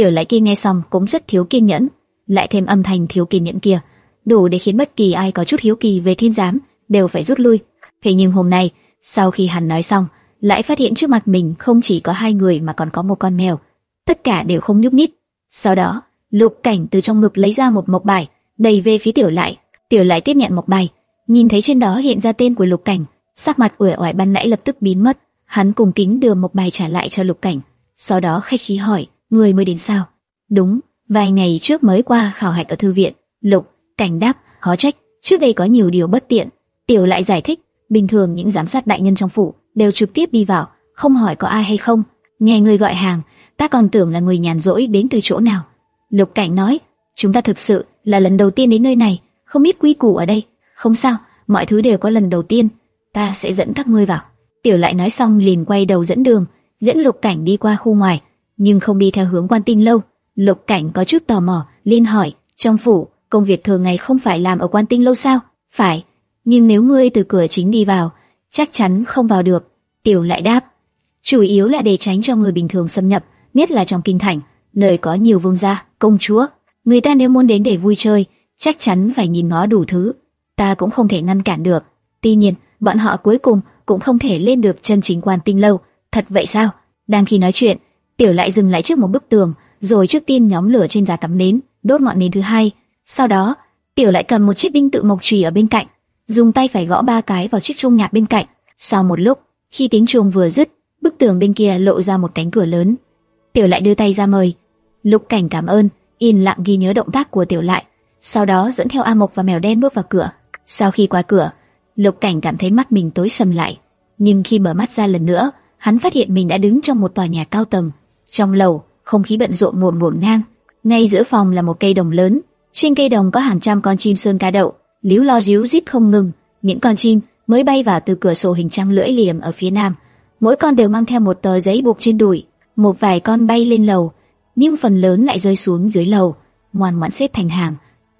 Tiểu lại kia nghe xong cũng rất thiếu kiên nhẫn, lại thêm âm thanh thiếu kiên nhẫn kia, đủ để khiến bất kỳ ai có chút hiếu kỳ về thiên giám đều phải rút lui. Thế nhưng hôm nay, sau khi hắn nói xong, lại phát hiện trước mặt mình không chỉ có hai người mà còn có một con mèo, tất cả đều không nhúc nhích. Sau đó, Lục Cảnh từ trong ngực lấy ra một mộc bài, đầy về phía Tiểu Lại. Tiểu Lại tiếp nhận mộc bài, nhìn thấy trên đó hiện ra tên của Lục Cảnh, sắc mặt uể oải ban nãy lập tức biến mất. Hắn cùng kính đưa mộc bài trả lại cho Lục Cảnh, sau đó khách khí hỏi, người mới đến sao? Đúng, vài ngày trước mới qua khảo hạch ở thư viện. Lục Cảnh đáp, khó trách, trước đây có nhiều điều bất tiện. Tiểu Lại giải thích, bình thường những giám sát đại nhân trong phủ đều trực tiếp đi vào, không hỏi có ai hay không. Nghe người gọi hàng, ta còn tưởng là người nhàn rỗi đến từ chỗ nào. Lục Cảnh nói, chúng ta thực sự là lần đầu tiên đến nơi này, không biết quy củ ở đây. Không sao, mọi thứ đều có lần đầu tiên. Ta sẽ dẫn các ngươi vào. Tiểu lại nói xong liền quay đầu dẫn đường, dẫn Lục Cảnh đi qua khu ngoài, nhưng không đi theo hướng quan tinh lâu. Lục Cảnh có chút tò mò, liên hỏi, trong phủ, công việc thường ngày không phải làm ở quan tinh lâu sao? Phải, nhưng nếu ngươi từ cửa chính đi vào, chắc chắn không vào được. Tiểu lại đáp, chủ yếu là để tránh cho người bình thường xâm nhập, nhất là trong kinh thành, nơi có nhiều vương gia, công chúa. Người ta nếu muốn đến để vui chơi, chắc chắn phải nhìn nó đủ thứ. Ta cũng không thể ngăn cản được. Tuy nhiên, bọn họ cuối cùng cũng không thể lên được chân chính quan tinh lâu. Thật vậy sao? Đang khi nói chuyện, Tiểu lại dừng lại trước một bức tường, rồi trước tiên nhóm lửa trên giá tắm nến, đốt ngọn nến thứ hai. Sau đó, Tiểu lại cầm một chiếc đinh tự mộc chùy ở bên cạnh, dùng tay phải gõ ba cái vào chiếc chuông nhạc bên cạnh. Sau một lúc, khi tiếng chuông vừa dứt, bức tường bên kia lộ ra một cánh cửa lớn. Tiểu lại đưa tay ra mời. Lục Cảnh cảm ơn, yên lặng ghi nhớ động tác của Tiểu lại, sau đó dẫn theo A Mộc và mèo đen bước vào cửa. Sau khi qua cửa, Lục Cảnh cảm thấy mắt mình tối sầm lại, nhưng khi mở mắt ra lần nữa, hắn phát hiện mình đã đứng trong một tòa nhà cao tầng. Trong lầu, không khí bận rộn ngổn ngổn ngang. Ngay giữa phòng là một cây đồng lớn, trên cây đồng có hàng trăm con chim sơn ca đậu, líu lo ríu rít không ngừng. Những con chim mới bay vào từ cửa sổ hình trăng lưỡi liềm ở phía nam, mỗi con đều mang theo một tờ giấy buộc trên đùi. Một vài con bay lên lầu, nhưng phần lớn lại rơi xuống dưới lầu, ngoan ngoãn xếp thành hàng.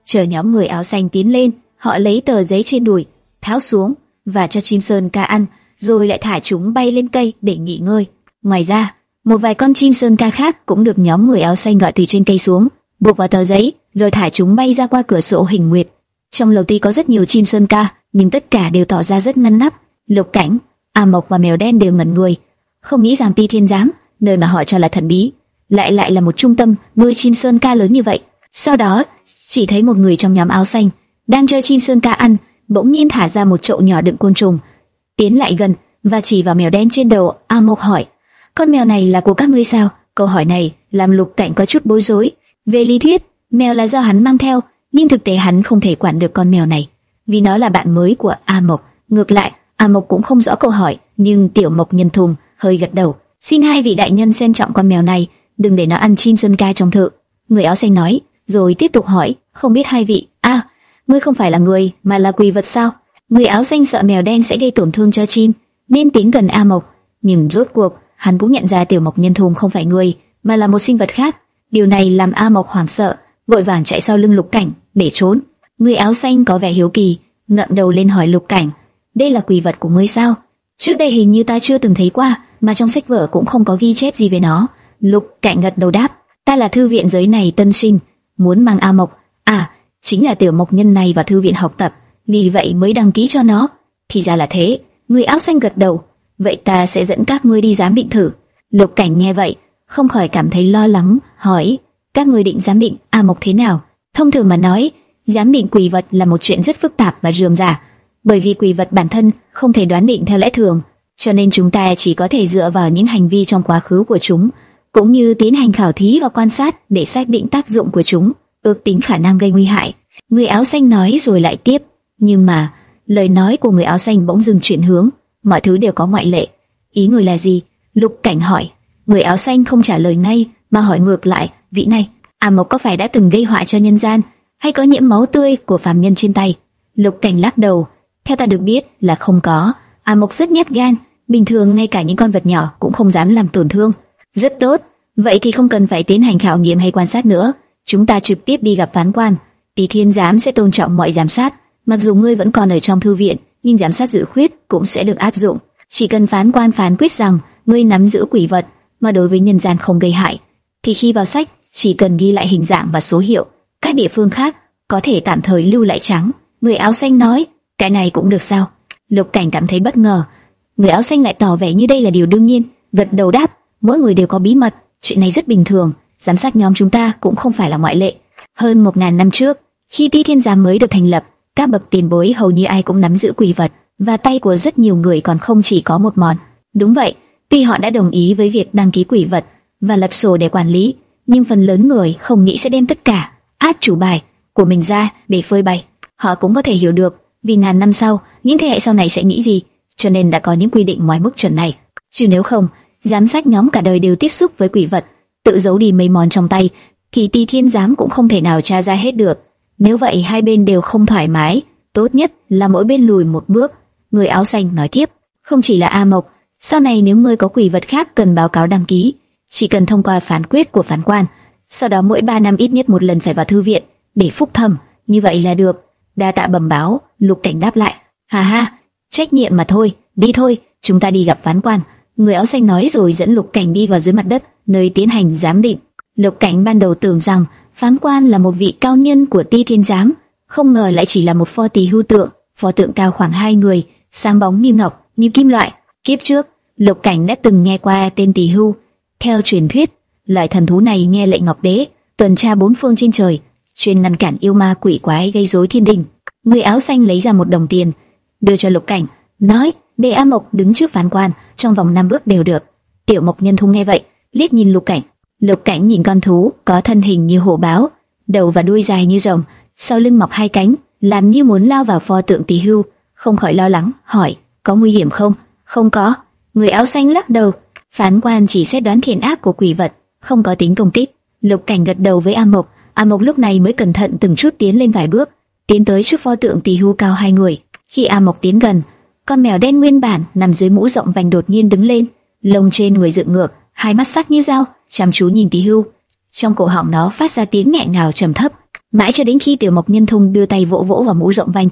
Chờ nhóm người áo xanh tiến lên, họ lấy tờ giấy trên đùi, tháo xuống và cho chim sơn ca ăn, rồi lại thả chúng bay lên cây để nghỉ ngơi. Ngoài ra, một vài con chim sơn ca khác cũng được nhóm người áo xanh gọi từ trên cây xuống, buộc vào tờ giấy, rồi thả chúng bay ra qua cửa sổ hình nguyệt. Trong lầu ti có rất nhiều chim sơn ca, nhưng tất cả đều tỏ ra rất ngăn nắp. Lục Cảnh, A Mộc và mèo đen đều ngẩn người, không nghĩ rằng Ti Thiên Giám, nơi mà họ cho là thần bí, lại lại là một trung tâm nuôi chim sơn ca lớn như vậy. Sau đó, chỉ thấy một người trong nhóm áo xanh đang chơi chim sơn ca ăn, bỗng nhiên thả ra một chậu nhỏ đựng côn trùng, tiến lại gần và chỉ vào mèo đen trên đầu. A Mộc hỏi: "Con mèo này là của các ngươi sao?" Câu hỏi này làm Lục Cảnh có chút bối rối. Về lý thuyết, mèo là do hắn mang theo, nhưng thực tế hắn không thể quản được con mèo này, vì nó là bạn mới của A Mộc. Ngược lại, A Mộc cũng không rõ câu hỏi, nhưng Tiểu Mộc nhân thùng hơi gật đầu. Xin hai vị đại nhân xem trọng con mèo này, đừng để nó ăn chim sơn ca trong thự. Người áo xanh nói, rồi tiếp tục hỏi, không biết hai vị, a, à, ngươi không phải là người, mà là quỷ vật sao? Người áo xanh sợ mèo đen sẽ gây tổn thương cho chim, nên tiến gần A Mộc. Nhưng rốt cuộc, hắn cũng nhận ra Tiểu Mộc nhân thùng không phải người, mà là một sinh vật khác. Điều này làm A Mộc hoảng sợ, vội vàng chạy sau lưng Lục Cảnh để trốn. Người áo xanh có vẻ hiếu kỳ, ngẩng đầu lên hỏi Lục Cảnh, đây là quỷ vật của ngươi sao? Trước đây hình như ta chưa từng thấy qua, mà trong sách vở cũng không có ghi chép gì về nó. Lục Cảnh gật đầu đáp, ta là thư viện giới này tân sinh, muốn mang A Mộc, à, chính là tiểu mộc nhân này vào thư viện học tập, vì vậy mới đăng ký cho nó. Thì ra là thế, người áo xanh gật đầu, vậy ta sẽ dẫn các ngươi đi giám định thử. Lục Cảnh nghe vậy, không khỏi cảm thấy lo lắng, hỏi, các ngươi định giám định A Mộc thế nào? Thông thường mà nói, giám định quỷ vật là một chuyện rất phức tạp và rườm rà, bởi vì quỷ vật bản thân không thể đoán định theo lẽ thường, cho nên chúng ta chỉ có thể dựa vào những hành vi trong quá khứ của chúng, cũng như tiến hành khảo thí và quan sát để xác định tác dụng của chúng, ước tính khả năng gây nguy hại. Người áo xanh nói rồi lại tiếp, nhưng mà lời nói của người áo xanh bỗng dừng chuyển hướng, mọi thứ đều có ngoại lệ. Ý người là gì? Lục Cảnh hỏi. Người áo xanh không trả lời ngay mà hỏi ngược lại, vị này, A Mộc có phải đã từng gây họa cho nhân gian, hay có nhiễm máu tươi của phàm nhân trên tay? Lục Cảnh lắc đầu, theo ta được biết là không có. A Mộc rất nhát gan, bình thường ngay cả những con vật nhỏ cũng không dám làm tổn thương. Rất tốt, vậy thì không cần phải tiến hành khảo nghiệm hay quan sát nữa, chúng ta trực tiếp đi gặp phán quan. Tỷ Thiên giám sẽ tôn trọng mọi giám sát, mặc dù ngươi vẫn còn ở trong thư viện, nhưng giám sát dự khuyết cũng sẽ được áp dụng. Chỉ cần phán quan phán quyết rằng ngươi nắm giữ quỷ vật, mà đối với nhân gian không gây hại, thì khi vào sách chỉ cần ghi lại hình dạng và số hiệu, các địa phương khác có thể tạm thời lưu lại trắng. Người áo xanh nói, cái này cũng được sao? Lục Cảnh cảm thấy bất ngờ. Người áo xanh lại tỏ vẻ như đây là điều đương nhiên, gật đầu đáp, mỗi người đều có bí mật, chuyện này rất bình thường, giám sát nhóm chúng ta cũng không phải là ngoại lệ. Hơn một ngàn năm trước, khi Ti Thiên Giám mới được thành lập, các bậc tiền bối hầu như ai cũng nắm giữ quỷ vật, và tay của rất nhiều người còn không chỉ có một món. Đúng vậy, tuy họ đã đồng ý với việc đăng ký quỷ vật và lập sổ để quản lý, nhưng phần lớn người không nghĩ sẽ đem tất cả át chủ bài của mình ra để phơi bày. Họ cũng có thể hiểu được, vì ngàn năm sau, những thế hệ sau này sẽ nghĩ gì, cho nên đã có những quy định ngoài mức chuẩn này. Chứ nếu không, giám sát nhóm cả đời đều tiếp xúc với quỷ vật, tự giấu đi mấy món trong tay, thì Ti Thiên giám cũng không thể nào tra ra hết được. Nếu vậy hai bên đều không thoải mái, tốt nhất là mỗi bên lùi một bước. Người áo xanh nói tiếp, không chỉ là A Mộc, sau này nếu ngươi có quỷ vật khác cần báo cáo đăng ký, chỉ cần thông qua phán quyết của phán quan, sau đó mỗi 3 năm ít nhất một lần phải vào thư viện để phúc thẩm, như vậy là được. Đa tạ bẩm báo, Lục Cảnh đáp lại. Hà ha, trách nhiệm mà thôi, đi thôi, chúng ta đi gặp phán quan. Người áo xanh nói rồi dẫn Lục Cảnh đi vào dưới mặt đất, nơi tiến hành giám định. Lục Cảnh ban đầu tưởng rằng phán quan là một vị cao nhân của Ti Thiên giám, không ngờ lại chỉ là một pho tỳ hưu tượng, pho tượng cao khoảng hai người, sáng bóng như ngọc, như kim loại. Kiếp trước, Lục Cảnh đã từng nghe qua tên tỳ hưu. Theo truyền thuyết, loại thần thú này nghe lệnh Ngọc Đế, tuần tra bốn phương trên trời, chuyên ngăn cản yêu ma quỷ quái gây rối thiên đình. Người áo xanh lấy ra một đồng tiền, đưa cho Lục Cảnh, nói: Đề A Mộc đứng trước phán quan, trong vòng năm bước đều được." Tiểu Mộc Nhân Thung nghe vậy, liếc nhìn Lục Cảnh. Lục Cảnh nhìn con thú có thân hình như hổ báo, đầu và đuôi dài như rồng, sau lưng mọc hai cánh, làm như muốn lao vào pho tượng tỷ hưu, không khỏi lo lắng, hỏi: "Có nguy hiểm không?" "Không có." Người áo xanh lắc đầu, phán quan chỉ xét đoán thiện ác của quỷ vật, không có tính công kích. Lục Cảnh gật đầu với A Mộc, A Mộc lúc này mới cẩn thận từng chút tiến lên vài bước, tiến tới trước pho tượng tỷ hưu cao hai người. Khi A Mộc tiến gần, con mèo đen nguyên bản nằm dưới mũ rộng vành đột nhiên đứng lên, lông trên người dựng ngược, hai mắt sắc như dao, chăm chú nhìn tỷ hưu. Trong cổ họng nó phát ra tiếng nghẹn ngào trầm thấp, mãi cho đến khi Tiểu Mộc Nhân Thung đưa tay vỗ vỗ vào mũ rộng vành,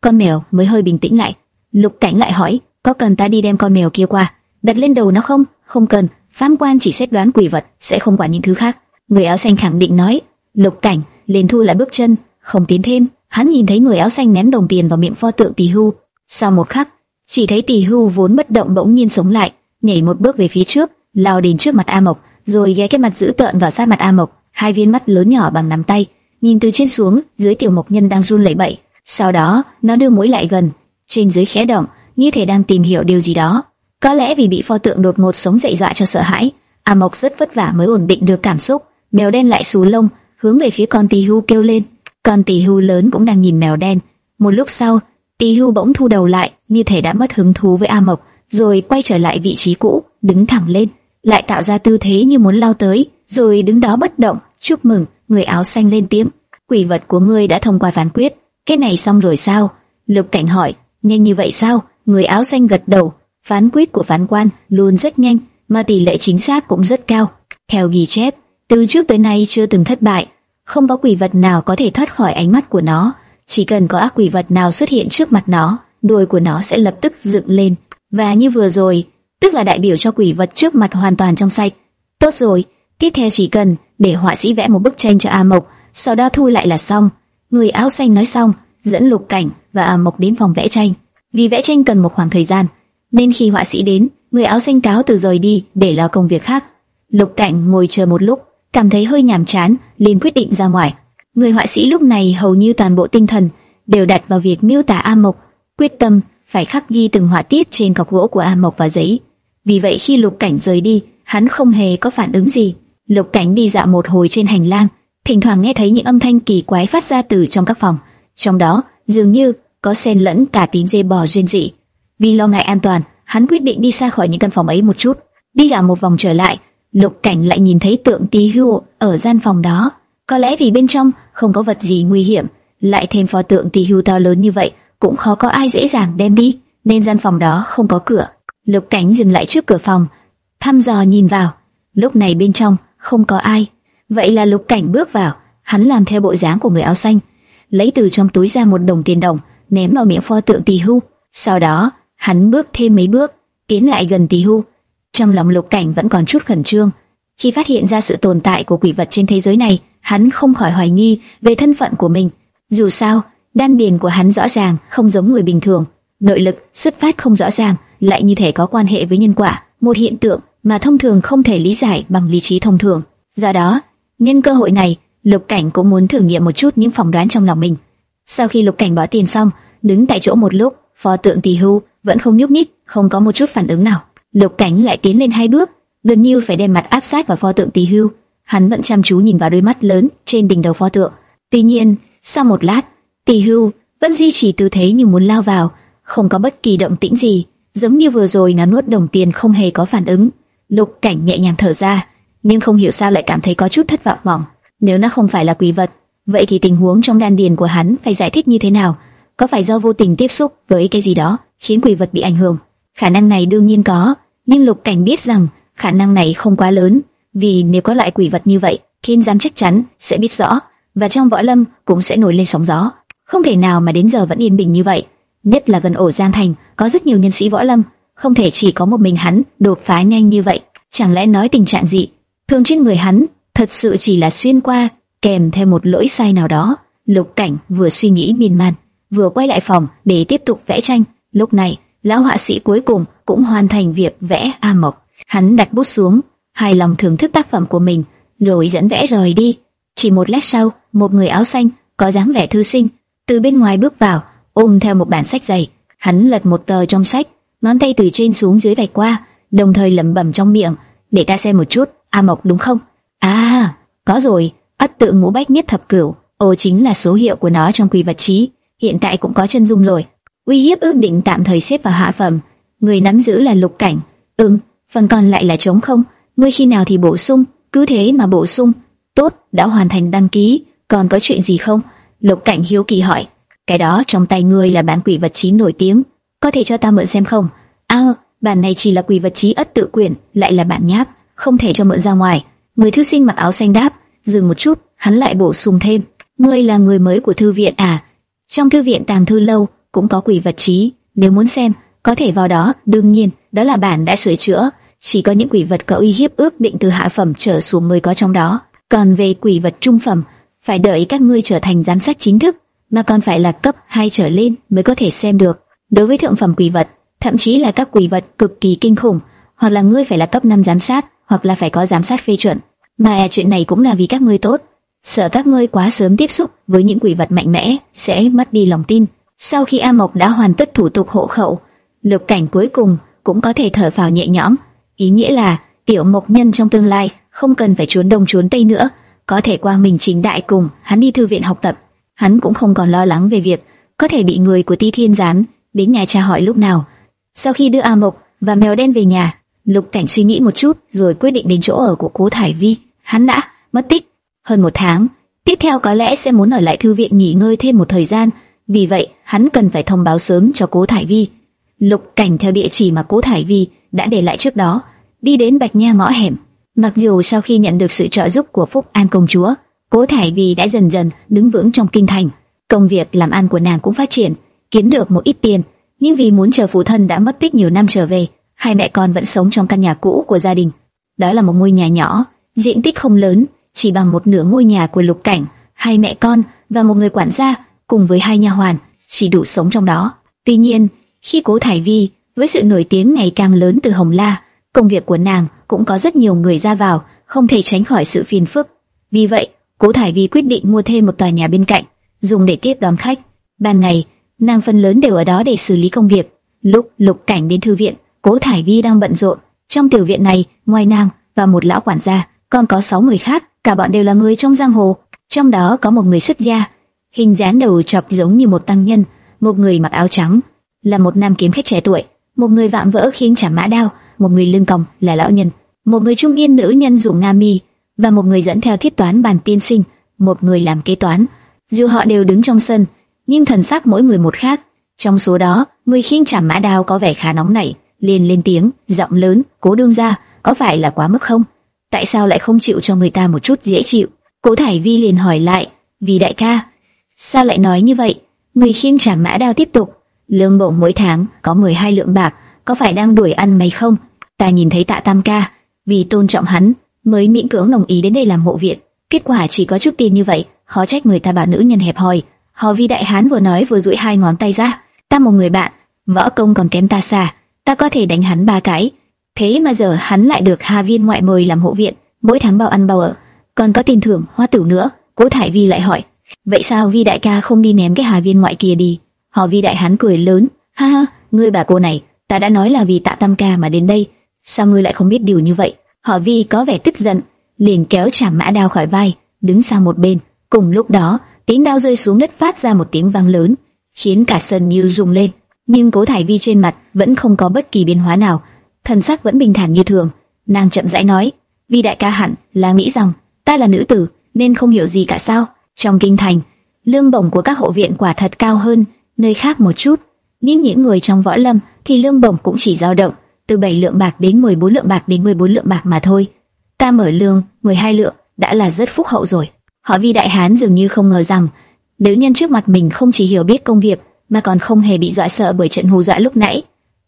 con mèo mới hơi bình tĩnh lại. Lục Cảnh lại hỏi, có cần ta đi đem con mèo kia qua, đặt lên đầu nó không? Không cần, phán quan chỉ xét đoán quỷ vật, sẽ không quản những thứ khác. Người áo xanh khẳng định nói. Lục Cảnh liền thu lại bước chân, không tiến thêm. Hắn nhìn thấy người áo xanh ném đồng tiền vào miệng pho tượng tỷ hưu. Sau một khắc, chỉ thấy tỷ hưu vốn bất động bỗng nhiên sống lại, nhảy một bước về phía trước, lao đến trước mặt A Mộc, rồi ghé cái mặt giữ tợn vào sát mặt A Mộc, hai viên mắt lớn nhỏ bằng nắm tay, nhìn từ trên xuống, dưới tiểu mộc nhân đang run lẩy bẩy. Sau đó, nó đưa mũi lại gần, trên dưới khẽ động, như thể đang tìm hiểu điều gì đó. Có lẽ vì bị pho tượng đột ngột sống dậy dọa cho sợ hãi, A Mộc rất vất vả mới ổn định được cảm xúc. Mèo đen lại xù lông, hướng về phía con tỳ hưu kêu lên. Con tỳ hưu lớn cũng đang nhìn mèo đen. Một lúc sau, tỳ hưu bỗng thu đầu lại, như thể đã mất hứng thú với A Mộc, rồi quay trở lại vị trí cũ, đứng thẳng lên, lại tạo ra tư thế như muốn lao tới, rồi đứng đó bất động. Chúc mừng, người áo xanh lên tiếng. Quỷ vật của ngươi đã thông qua phán quyết, cái này xong rồi sao? Lục Cảnh hỏi, nhanh như vậy sao? Người áo xanh gật đầu. Phán quyết của phán quan luôn rất nhanh, mà tỷ lệ chính xác cũng rất cao. Theo ghi chép, từ trước tới nay chưa từng thất bại, không có quỷ vật nào có thể thoát khỏi ánh mắt của nó. Chỉ cần có ác quỷ vật nào xuất hiện trước mặt nó, đuôi của nó sẽ lập tức dựng lên. Và như vừa rồi, tức là đại biểu cho quỷ vật trước mặt hoàn toàn trong sạch. Tốt rồi, tiếp theo chỉ cần để họa sĩ vẽ một bức tranh cho A Mộc, sau đó thu lại là xong. Người áo xanh nói xong, dẫn Lục Cảnh và A Mộc đến phòng vẽ tranh. Vì vẽ tranh cần một khoảng thời gian, nên khi họa sĩ đến, người áo xanh cáo từ rời đi để lo công việc khác. Lục Cảnh ngồi chờ một lúc, cảm thấy hơi nhàm chán, liền quyết định ra ngoài. Người họa sĩ lúc này hầu như toàn bộ tinh thần đều đặt vào việc miêu tả A Mộc, quyết tâm phải khắc ghi từng họa tiết trên cọc gỗ của A Mộc và giấy. Vì vậy khi Lục Cảnh rời đi, hắn không hề có phản ứng gì. Lục Cảnh đi dạo một hồi trên hành lang, thỉnh thoảng nghe thấy những âm thanh kỳ quái phát ra từ trong các phòng, trong đó dường như có xen lẫn cả tiếng dê bò rên rỉ. Vì lo ngại an toàn, hắn quyết định đi xa khỏi những căn phòng ấy một chút. Đi dạo một vòng trở lại, Lục Cảnh lại nhìn thấy tượng tí hưu ở gian phòng đó. Có lẽ vì bên trong không có vật gì nguy hiểm, lại thêm pho tượng tí hưu to lớn như vậy, cũng khó có ai dễ dàng đem đi, nên gian phòng đó không có cửa. Lục Cảnh dừng lại trước cửa phòng, thăm dò nhìn vào. Lúc này bên trong không có ai. Vậy là Lục Cảnh bước vào, hắn làm theo bộ dáng của người áo xanh, lấy từ trong túi ra một đồng tiền đồng, ném vào miệng pho tượng tỳ hưu. Sau đó, hắn bước thêm mấy bước, tiến lại gần tỳ hưu. Trong lòng Lục Cảnh vẫn còn chút khẩn trương. Khi phát hiện ra sự tồn tại của quỷ vật trên thế giới này, hắn không khỏi hoài nghi về thân phận của mình. Dù sao, đan điền của hắn rõ ràng không giống người bình thường, nội lực xuất phát không rõ ràng, lại như thể có quan hệ với nhân quả, một hiện tượng mà thông thường không thể lý giải bằng lý trí thông thường. Do đó, nhân cơ hội này, Lục Cảnh cũng muốn thử nghiệm một chút những phỏng đoán trong lòng mình. Sau khi Lục Cảnh bỏ tiền xong, đứng tại chỗ một lúc, pho tượng Tỳ Hưu vẫn không nhúc nhích, không có một chút phản ứng nào. Lục Cảnh lại tiến lên hai bước, gần như phải đem mặt áp sát vào pho tượng Tỳ Hưu. Hắn vẫn chăm chú nhìn vào đôi mắt lớn trên đỉnh đầu pho tượng. Tuy nhiên, sau một lát, Tỳ Hưu vẫn duy trì tư thế như muốn lao vào, không có bất kỳ động tĩnh gì, giống như vừa rồi nó nuốt đồng tiền không hề có phản ứng. Lục Cảnh nhẹ nhàng thở ra, nhưng không hiểu sao lại cảm thấy có chút thất vọng mỏng. Nếu nó không phải là quỷ vật, vậy thì tình huống trong đan điền của hắn phải giải thích như thế nào? Có phải do vô tình tiếp xúc với cái gì đó khiến quỷ vật bị ảnh hưởng? Khả năng này đương nhiên có, nhưng Lục Cảnh biết rằng khả năng này không quá lớn, vì nếu có lại quỷ vật như vậy, Thiên giám chắc chắn sẽ biết rõ, và trong võ lâm cũng sẽ nổi lên sóng gió. Không thể nào mà đến giờ vẫn yên bình như vậy. Nhất là gần ổ Giang Thành, có rất nhiều nhân sĩ võ lâm, không thể chỉ có một mình hắn đột phá nhanh như vậy. Chẳng lẽ nói tình trạng gì? Thương trên người hắn thật sự chỉ là xuyên qua, kèm theo một lỗi sai nào đó. Lục Cảnh vừa suy nghĩ miên man, vừa quay lại phòng để tiếp tục vẽ tranh. Lúc này, lão họa sĩ cuối cùng cũng hoàn thành việc vẽ A Mộc. Hắn đặt bút xuống, hài lòng thưởng thức tác phẩm của mình, rồi dẫn vẽ rời đi. Chỉ một lát sau, một người áo xanh có dáng vẻ thư sinh từ bên ngoài bước vào, ôm theo một bản sách dày. Hắn lật một tờ trong sách, ngón tay từ trên xuống dưới vạch qua, đồng thời lẩm bẩm trong miệng, để ta xem một chút, A Mộc đúng không? À, có rồi, ất tự ngũ bách nhất thập cửu, ô chính là số hiệu của nó trong quy vật trí, hiện tại cũng có chân dung rồi. Uy hiếp ước định tạm thời xếp vào hạ phẩm, người nắm giữ là lục cảnh. Ừm, phần còn lại là trống không, ngươi khi nào thì bổ sung, cứ thế mà bổ sung. Tốt, đã hoàn thành đăng ký, còn có chuyện gì không? Lục cảnh hiếu kỳ hỏi. Cái đó trong tay ngươi là bản quỷ vật trí nổi tiếng, có thể cho ta mượn xem không? À, bản này chỉ là quỷ vật trí ất tự quyển, lại là bản nháp, không thể cho mượn ra ngoài. Người thư sinh mặc áo xanh đáp, dừng một chút, hắn lại bổ sung thêm, ngươi là người mới của thư viện à? Trong thư viện tàng thư lâu cũng có quỷ vật trí, nếu muốn xem, có thể vào đó. đương nhiên, đó là bản đã sửa chữa, chỉ có những quỷ vật có uy hiếp ước định từ hạ phẩm trở xuống mới có trong đó. Còn về quỷ vật trung phẩm, phải đợi các ngươi trở thành giám sát chính thức, mà còn phải là cấp 2 trở lên mới có thể xem được. Đối với thượng phẩm quỷ vật, thậm chí là các quỷ vật cực kỳ kinh khủng, hoặc là ngươi phải là cấp 5 giám sát, hoặc là phải có giám sát phê chuẩn. Mà e, chuyện này cũng là vì các ngươi tốt. Sợ các ngươi quá sớm tiếp xúc với những quỷ vật mạnh mẽ sẽ mất đi lòng tin. Sau khi A Mộc đã hoàn tất thủ tục hộ khẩu, lục cảnh cuối cùng cũng có thể thở phào nhẹ nhõm. Ý nghĩa là tiểu mộc nhân trong tương lai không cần phải trốn đông trốn tây nữa, có thể qua mình chính đại cùng hắn đi thư viện học tập. Hắn cũng không còn lo lắng về việc có thể bị người của Ti Thiên giám đến nhà tra hỏi lúc nào. Sau khi đưa A Mộc và mèo đen về nhà, Lục Cảnh suy nghĩ một chút rồi quyết định đến chỗ ở của Cố Thải Vi. Hắn đã mất tích hơn một tháng, tiếp theo có lẽ sẽ muốn ở lại thư viện nghỉ ngơi thêm một thời gian, vì vậy hắn cần phải thông báo sớm cho Cố Thải Vi. Lục Cảnh theo địa chỉ mà Cố Thải Vi đã để lại trước đó, đi đến Bạch Nha ngõ hẻm. Mặc dù sau khi nhận được sự trợ giúp của Phúc An công chúa, Cố Thải Vi đã dần dần đứng vững trong kinh thành, công việc làm ăn của nàng cũng phát triển, kiếm được một ít tiền, nhưng vì muốn chờ phụ thân đã mất tích nhiều năm trở về, hai mẹ con vẫn sống trong căn nhà cũ của gia đình. Đó là một ngôi nhà nhỏ, diện tích không lớn, chỉ bằng một nửa ngôi nhà của Lục Cảnh, hai mẹ con và một người quản gia cùng với hai nha hoàn chỉ đủ sống trong đó. Tuy nhiên, khi Cố Thải Vi với sự nổi tiếng ngày càng lớn từ Hồng La, công việc của nàng cũng có rất nhiều người ra vào, không thể tránh khỏi sự phiền phức. Vì vậy, Cố Thải Vi quyết định mua thêm một tòa nhà bên cạnh, dùng để tiếp đón khách. Ban ngày, nàng phần lớn đều ở đó để xử lý công việc. Lúc Lục Cảnh đến thư viện, Cố Thải Vi đang bận rộn. Trong tiểu viện này, ngoài nàng và một lão quản gia, còn có sáu người khác, cả bọn đều là người trong giang hồ. Trong đó có một người xuất gia, hình dáng đầu chọc giống như một tăng nhân, một người mặc áo trắng là một nam kiếm khách trẻ tuổi, một người vạm vỡ khiến chả mã đao, một người lưng còng là lão nhân, một người trung niên nữ nhân dùng nga mi và một người dẫn theo thiết toán bàn tiên sinh, một người làm kế toán. Dù họ đều đứng trong sân, nhưng thần sắc mỗi người một khác. Trong số đó, người khiêng chảm mã đao có vẻ khá nóng nảy, liền lên tiếng, giọng lớn, cố đương ra, có phải là quá mức không? Tại sao lại không chịu cho người ta một chút dễ chịu? Cố Thải Vi liền hỏi lại, vì đại ca, sao lại nói như vậy? Người khiêng chảm mã đao tiếp tục, lương bổng mỗi tháng có 12 lượng bạc, có phải đang đuổi ăn mày không? Ta nhìn thấy tạ tam ca, vì tôn trọng hắn, mới miễn cưỡng đồng ý đến đây làm hộ viện. Kết quả chỉ có chút tiền như vậy, khó trách người ta bảo nữ nhân hẹp hòi. Họ vi đại hán vừa nói vừa duỗi hai ngón tay ra, ta một người bạn, võ công còn kém ta xa, ta có thể đánh hắn ba cái. Thế mà giờ hắn lại được Hà Viên ngoại mời làm hộ viện, mỗi tháng bao ăn bao ở, còn có tiền thưởng hoa tử nữa. Cố Thải Vi lại hỏi, vậy sao Vi đại ca không đi ném cái Hà Viên ngoại kia đi? Họ Vi đại hán cười lớn, ha ha, ngươi bà cô này, ta đã nói là vì tạ tam ca mà đến đây, sao ngươi lại không biết điều như vậy? Họ Vi có vẻ tức giận, liền kéo chạm mã đao khỏi vai, đứng sang một bên. Cùng lúc đó, tiếng đao rơi xuống đất phát ra một tiếng vang lớn, khiến cả sân như rung lên. Nhưng Cố Thải Vi trên mặt vẫn không có bất kỳ biến hóa nào, thần sắc vẫn bình thản như thường. Nàng chậm rãi nói, Vi đại ca hẳn là nghĩ rằng ta là nữ tử nên không hiểu gì cả sao? Trong kinh thành, lương bổng của các hộ viện quả thật cao hơn nơi khác một chút, nhưng những người trong võ lâm thì lương bổng cũng chỉ dao động từ 7 lượng bạc đến 14 lượng bạc đến 14 lượng bạc mà thôi. Ta mở lương 12 lượng đã là rất phúc hậu rồi. Họ Vi đại hán dường như không ngờ rằng nữ nhân trước mặt mình không chỉ hiểu biết công việc mà còn không hề bị dọa sợ bởi trận hù dọa lúc nãy.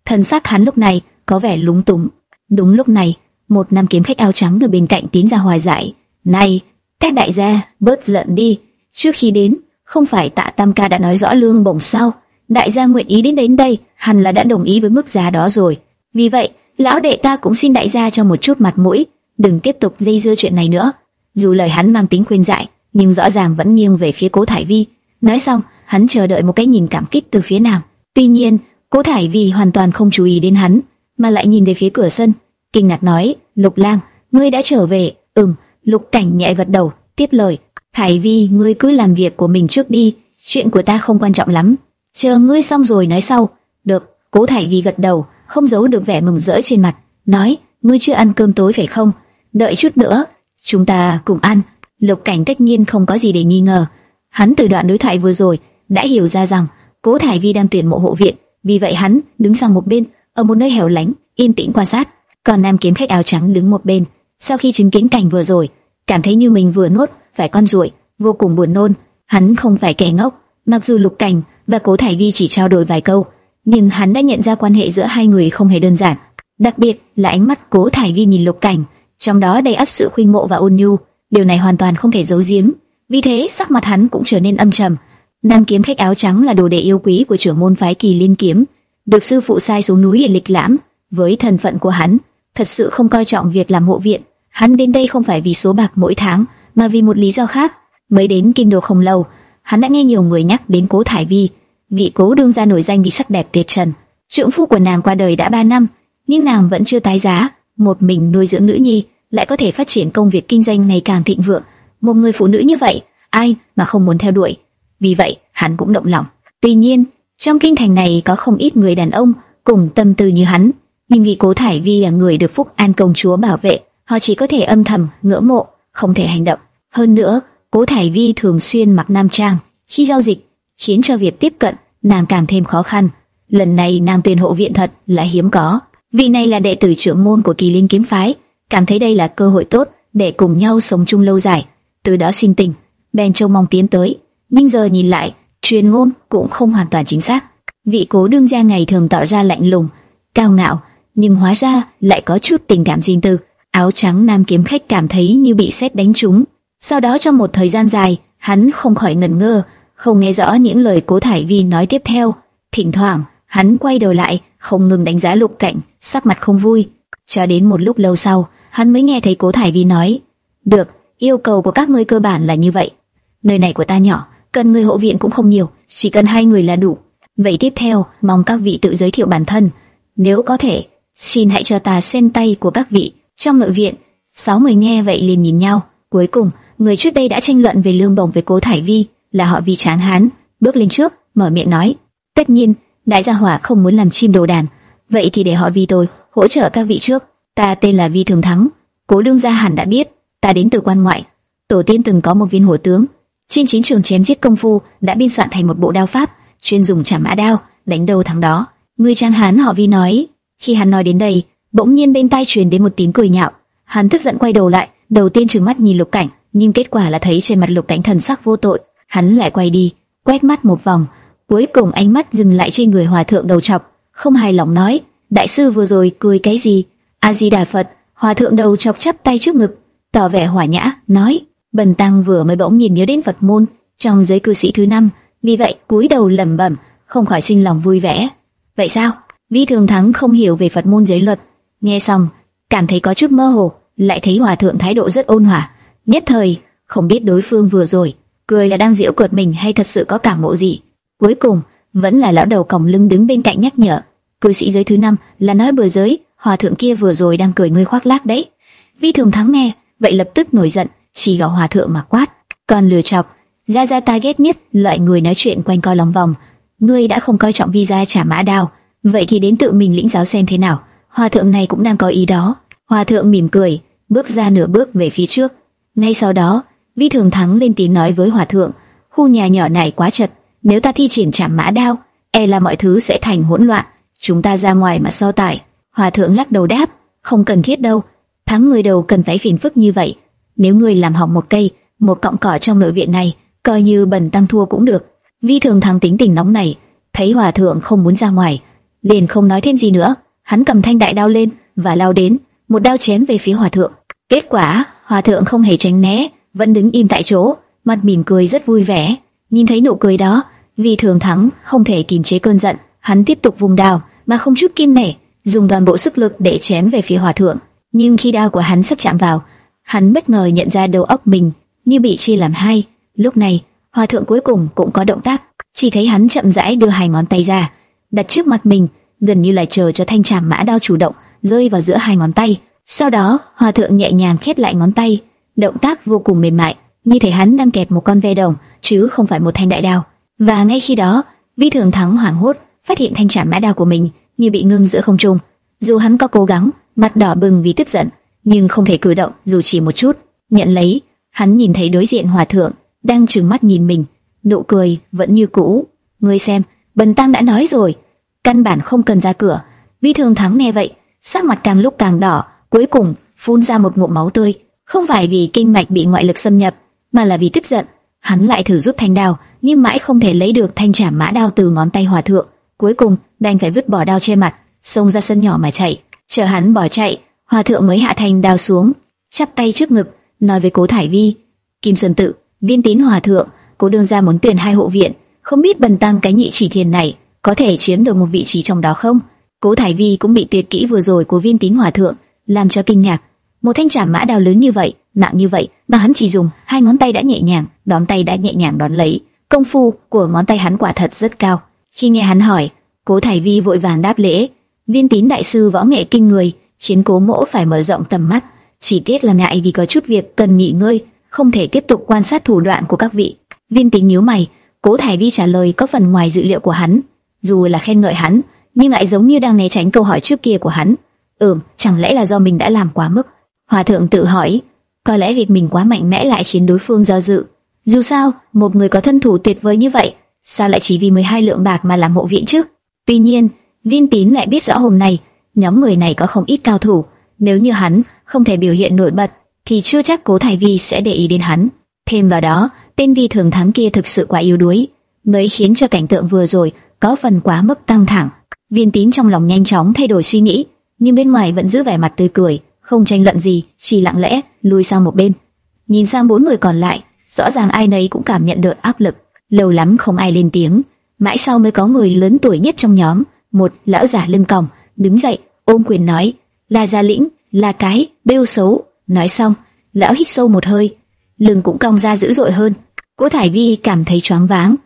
Thần sắc hắn lúc này có vẻ lúng túng. Đúng lúc này, một nam kiếm khách áo trắng từ bên cạnh tiến ra hòa giải. Này, các đại gia, bớt giận đi. Trước khi đến, không phải tạ tam ca đã nói rõ lương bổng sao? Đại gia nguyện ý đến đến đây, hẳn là đã đồng ý với mức giá đó rồi. Vì vậy, lão đệ ta cũng xin đại gia cho một chút mặt mũi, đừng tiếp tục dây dưa chuyện này nữa. Dù lời hắn mang tính khuyên dạy, nhưng rõ ràng vẫn nghiêng về phía Cố Thải Vi. Nói xong, hắn chờ đợi một cái nhìn cảm kích từ phía nào. Tuy nhiên, Cố Thải Vi hoàn toàn không chú ý đến hắn, mà lại nhìn về phía cửa sân, kinh ngạc nói: "Lục Lang, ngươi đã trở về?" "Ừm." Lục Cảnh nhẹ gật đầu, tiếp lời: "Thải Vi, ngươi cứ làm việc của mình trước đi, chuyện của ta không quan trọng lắm, chờ ngươi xong rồi nói sau." "Được." Cố Thải Vi gật đầu, không giấu được vẻ mừng rỡ trên mặt, nói: "Ngươi chưa ăn cơm tối phải không? Đợi chút nữa, chúng ta cùng ăn." Lục Cảnh tất nhiên không có gì để nghi ngờ, hắn từ đoạn đối thoại vừa rồi đã hiểu ra rằng Cố Thải Vi đang tuyển mộ hộ viện, vì vậy hắn đứng sang một bên, ở một nơi hẻo lánh, yên tĩnh quan sát. Còn nam kiếm khách áo trắng đứng một bên, sau khi chứng kiến cảnh vừa rồi, cảm thấy như mình vừa nuốt phải con ruồi, vô cùng buồn nôn. Hắn không phải kẻ ngốc, mặc dù Lục Cảnh và Cố Thải Vi chỉ trao đổi vài câu, nhưng hắn đã nhận ra quan hệ giữa hai người không hề đơn giản. Đặc biệt là ánh mắt Cố Thải Vi nhìn Lục Cảnh, trong đó đầy áp sự khuynh mộ và ôn nhu, điều này hoàn toàn không thể giấu giếm. Vì thế sắc mặt hắn cũng trở nên âm trầm. Nam kiếm khách áo trắng là đồ đệ yêu quý của trưởng môn phái Kỳ Liên kiếm, được sư phụ sai xuống núi để lịch lãm. Với thân phận của hắn, thật sự không coi trọng việc làm hộ viện. Hắn đến đây không phải vì số bạc mỗi tháng, mà vì một lý do khác. Mới đến kinh đô không lâu, hắn đã nghe nhiều người nhắc đến Cố Thải Vi, vị cố đương gia nổi danh vì sắc đẹp tuyệt trần. Trưởng phu của nàng qua đời đã 3 năm, nhưng nàng vẫn chưa tái giá, một mình nuôi dưỡng nữ nhi, lại có thể phát triển công việc kinh doanh ngày càng thịnh vượng. Một người phụ nữ như vậy, ai mà không muốn theo đuổi? Vì vậy, hắn cũng động lòng. Tuy nhiên, trong kinh thành này có không ít người đàn ông cùng tâm tư như hắn, nhưng vì Cố Thải Vi là người được Phúc An công chúa bảo vệ, họ chỉ có thể âm thầm ngưỡng mộ, không thể hành động. Hơn nữa, Cố Thải Vi thường xuyên mặc nam trang khi giao dịch, khiến cho việc tiếp cận nàng càng thêm khó khăn. Lần này nàng tuyển hộ viện thật là hiếm có. Vị này là đệ tử trưởng môn của Kỳ Linh kiếm phái, cảm thấy đây là cơ hội tốt để cùng nhau sống chung lâu dài, từ đó sinh tình. Bèn trông mong tiến tới, nhưng giờ nhìn lại, truyền ngôn cũng không hoàn toàn chính xác. Vị cố đương gia ngày thường tỏ ra lạnh lùng, cao ngạo, nhưng hóa ra lại có chút tình cảm riêng tư. Áo trắng nam kiếm khách cảm thấy như bị sét đánh trúng. Sau đó trong một thời gian dài, hắn không khỏi ngẩn ngơ, không nghe rõ những lời Cố Thải Vi nói tiếp theo. Thỉnh thoảng, hắn quay đầu lại, không ngừng đánh giá Lục Cảnh, sắc mặt không vui. Cho đến một lúc lâu sau, hắn mới nghe thấy Cố Thải Vi nói: "Được, yêu cầu của các ngươi cơ bản là như vậy. Nơi này của ta nhỏ, cần người hộ viện cũng không nhiều, chỉ cần hai người là đủ. Vậy tiếp theo, mong các vị tự giới thiệu bản thân, nếu có thể, xin hãy cho ta xem tay của các vị trong nội viện." Sáu người nghe vậy liền nhìn nhau, cuối cùng, người trước đây đã tranh luận về lương bổng với Cố Thải Vi, là họ Vi Tráng Hán, bước lên trước, mở miệng nói: "Tất nhiên, đại gia hỏa không muốn làm chim đồ đàn, vậy thì để họ Vi tôi hỗ trợ các vị trước. Ta tên là Vi Thường Thắng, Cố đương gia hẳn đã biết, ta đến từ quan ngoại, tổ tiên từng có một viên hổ tướng, trên chiến trường chém giết công phu đã biên soạn thành một bộ đao pháp, chuyên dùng chảm mã đao, đánh đầu thắng đó. Người trang hán họ Vi nói, khi hắn nói đến đây, bỗng nhiên bên tai truyền đến một tiếng cười nhạo. Hắn tức giận quay đầu lại, đầu tiên trừng mắt nhìn Lục Cảnh, nhưng kết quả là thấy trên mặt Lục Cảnh thần sắc vô tội. Hắn lại quay đi, quét mắt một vòng, cuối cùng ánh mắt dừng lại trên người hòa thượng đầu chọc không hài lòng nói: đại sư vừa rồi cười cái gì? A Di Đà Phật. Hòa thượng đầu chọc chắp tay trước ngực, tỏ vẻ hòa nhã, nói: Bần tăng vừa mới bỗng nhìn nhớ đến Phật môn trong giới cư sĩ thứ năm, vì vậy cúi đầu lẩm bẩm, không khỏi sinh lòng vui vẻ. Vậy sao? Vi Thường Thắng không hiểu về Phật môn giới luật, nghe xong cảm thấy có chút mơ hồ, lại thấy hòa thượng thái độ rất ôn hòa, nhất thời không biết đối phương vừa rồi cười là đang giễu cợt mình hay thật sự có cảm mộ gì. Cuối cùng vẫn là lão đầu còng lưng đứng bên cạnh nhắc nhở, cư sĩ giới thứ năm là nói bừa giới, hòa thượng kia vừa rồi đang cười ngươi khoác lác đấy. Vi Thường Thắng nghe, vậy lập tức nổi giận, chỉ vào hòa thượng mà quát, còn lừa chọc, ra ra ta ghét nhất loại người nói chuyện quanh co lòng vòng. Ngươi đã không coi trọng vi gia trả mã đao, vậy thì đến tự mình lĩnh giáo xem thế nào. Hòa thượng này cũng đang có ý đó. Hòa thượng mỉm cười, bước ra nửa bước về phía trước. Ngay sau đó, Vi Thường Thắng lên tiếng nói với Hòa thượng, khu nhà nhỏ này quá chật, nếu ta thi triển chạm mã đao, e là mọi thứ sẽ thành hỗn loạn. Chúng ta ra ngoài mà so tài. Hòa thượng lắc đầu đáp, không cần thiết đâu. Thắng người đầu cần phải phiền phức như vậy. Nếu ngươi làm hỏng một cây, một cọng cỏ trong nội viện này, coi như bần tăng thua cũng được. Vi Thường Thắng tính tình nóng này, thấy Hòa thượng không muốn ra ngoài, liền không nói thêm gì nữa. Hắn cầm thanh đại đao lên và lao đến, một đao chém về phía Hòa thượng. Kết quả, Hòa thượng không hề tránh né, vẫn đứng im tại chỗ, mặt mỉm cười rất vui vẻ. Nhìn thấy nụ cười đó, vì Thường Thắng không thể kìm chế cơn giận, hắn tiếp tục vùng đao mà không chút kim nể, dùng toàn bộ sức lực để chém về phía Hòa thượng. Nhưng khi đao của hắn sắp chạm vào, hắn bất ngờ nhận ra đầu óc mình như bị chia làm hai. Lúc này, Hòa thượng cuối cùng cũng có động tác, chỉ thấy hắn chậm rãi đưa hai ngón tay ra, đặt trước mặt mình, gần như là chờ cho thanh trảm mã đao chủ động rơi vào giữa hai ngón tay. Sau đó, Hòa thượng nhẹ nhàng khép lại ngón tay, động tác vô cùng mềm mại, như thể hắn đang kẹp một con ve đồng, chứ không phải một thanh đại đao. Và ngay khi đó, Vi Thường Thắng hoảng hốt, phát hiện thanh trảm mã đao của mình như bị ngưng giữa không trung. Dù hắn có cố gắng, mặt đỏ bừng vì tức giận, nhưng không thể cử động dù chỉ một chút. Nhận lấy, hắn nhìn thấy đối diện hòa thượng đang trừng mắt nhìn mình, nụ cười vẫn như cũ. Ngươi xem, Bần Tăng đã nói rồi, căn bản không cần ra cửa. Vi Thường Thắng nghe vậy, sắc mặt càng lúc càng đỏ, cuối cùng phun ra một ngụm máu tươi. Không phải vì kinh mạch bị ngoại lực xâm nhập, mà là vì tức giận. Hắn lại thử rút thanh đao, nhưng mãi không thể lấy được thanh trảm mã đao từ ngón tay hòa thượng. Cuối cùng, đành phải vứt bỏ đao che mặt, xông ra sân nhỏ mà chạy. Chờ hắn bỏ chạy, hòa thượng mới hạ thanh đao xuống, chắp tay trước ngực, nói với Cố Thải Vi, Kim Sơn Tự, Viên Tín Hòa thượng, Cố đương gia muốn tuyển hai hộ viện, không biết bần tăng cái nhị chỉ thiền này có thể chiếm được một vị trí trong đó không? Cố Thải Vi cũng bị tuyệt kỹ vừa rồi của Viên Tín Hòa thượng làm cho kinh ngạc. Một thanh trảm mã đao lớn như vậy, nặng như vậy, mà hắn chỉ dùng hai ngón tay đã nhẹ nhàng, đón tay đã nhẹ nhàng đón lấy. Công phu của ngón tay hắn quả thật rất cao. Khi nghe hắn hỏi, Cố Thải Vi vội vàng đáp lễ. Viên Tín đại sư võ nghệ kinh người, khiến Cố Mỗ phải mở rộng tầm mắt. Chỉ tiếc là ngại vì có chút việc cần nghỉ ngơi, không thể tiếp tục quan sát thủ đoạn của các vị. Viên Tín nhíu mày, Cố Thải Vi trả lời có phần ngoài dự liệu của hắn, dù là khen ngợi hắn, nhưng lại giống như đang né tránh câu hỏi trước kia của hắn. Ừm, chẳng lẽ là do mình đã làm quá mức? Hòa thượng tự hỏi, có lẽ việc mình quá mạnh mẽ lại khiến đối phương do dự. Dù sao, một người có thân thủ tuyệt vời như vậy, sao lại chỉ vì 12 lượng bạc mà làm hộ viện chứ? Tuy nhiên, Viên Tín lại biết rõ hôm nay, nhóm người này có không ít cao thủ, nếu như hắn không thể biểu hiện nổi bật, thì chưa chắc Cố Thải Vi sẽ để ý đến hắn. Thêm vào đó, tên Vi thường thắng kia thực sự quá yếu đuối, mới khiến cho cảnh tượng vừa rồi có phần quá mức căng thẳng. Viên Tín trong lòng nhanh chóng thay đổi suy nghĩ, nhưng bên ngoài vẫn giữ vẻ mặt tươi cười, không tranh luận gì, chỉ lặng lẽ lùi sang một bên. Nhìn sang bốn người còn lại, rõ ràng ai nấy cũng cảm nhận được áp lực. Lâu lắm không ai lên tiếng, mãi sau mới có người lớn tuổi nhất trong nhóm, một lão giả lưng còng, đứng dậy, ôm quyền nói: "Là gia lĩnh, là cái bêu xấu." Nói xong, lão hít sâu một hơi, lưng cũng cong ra dữ dội hơn. Cố Thải Vi cảm thấy choáng váng.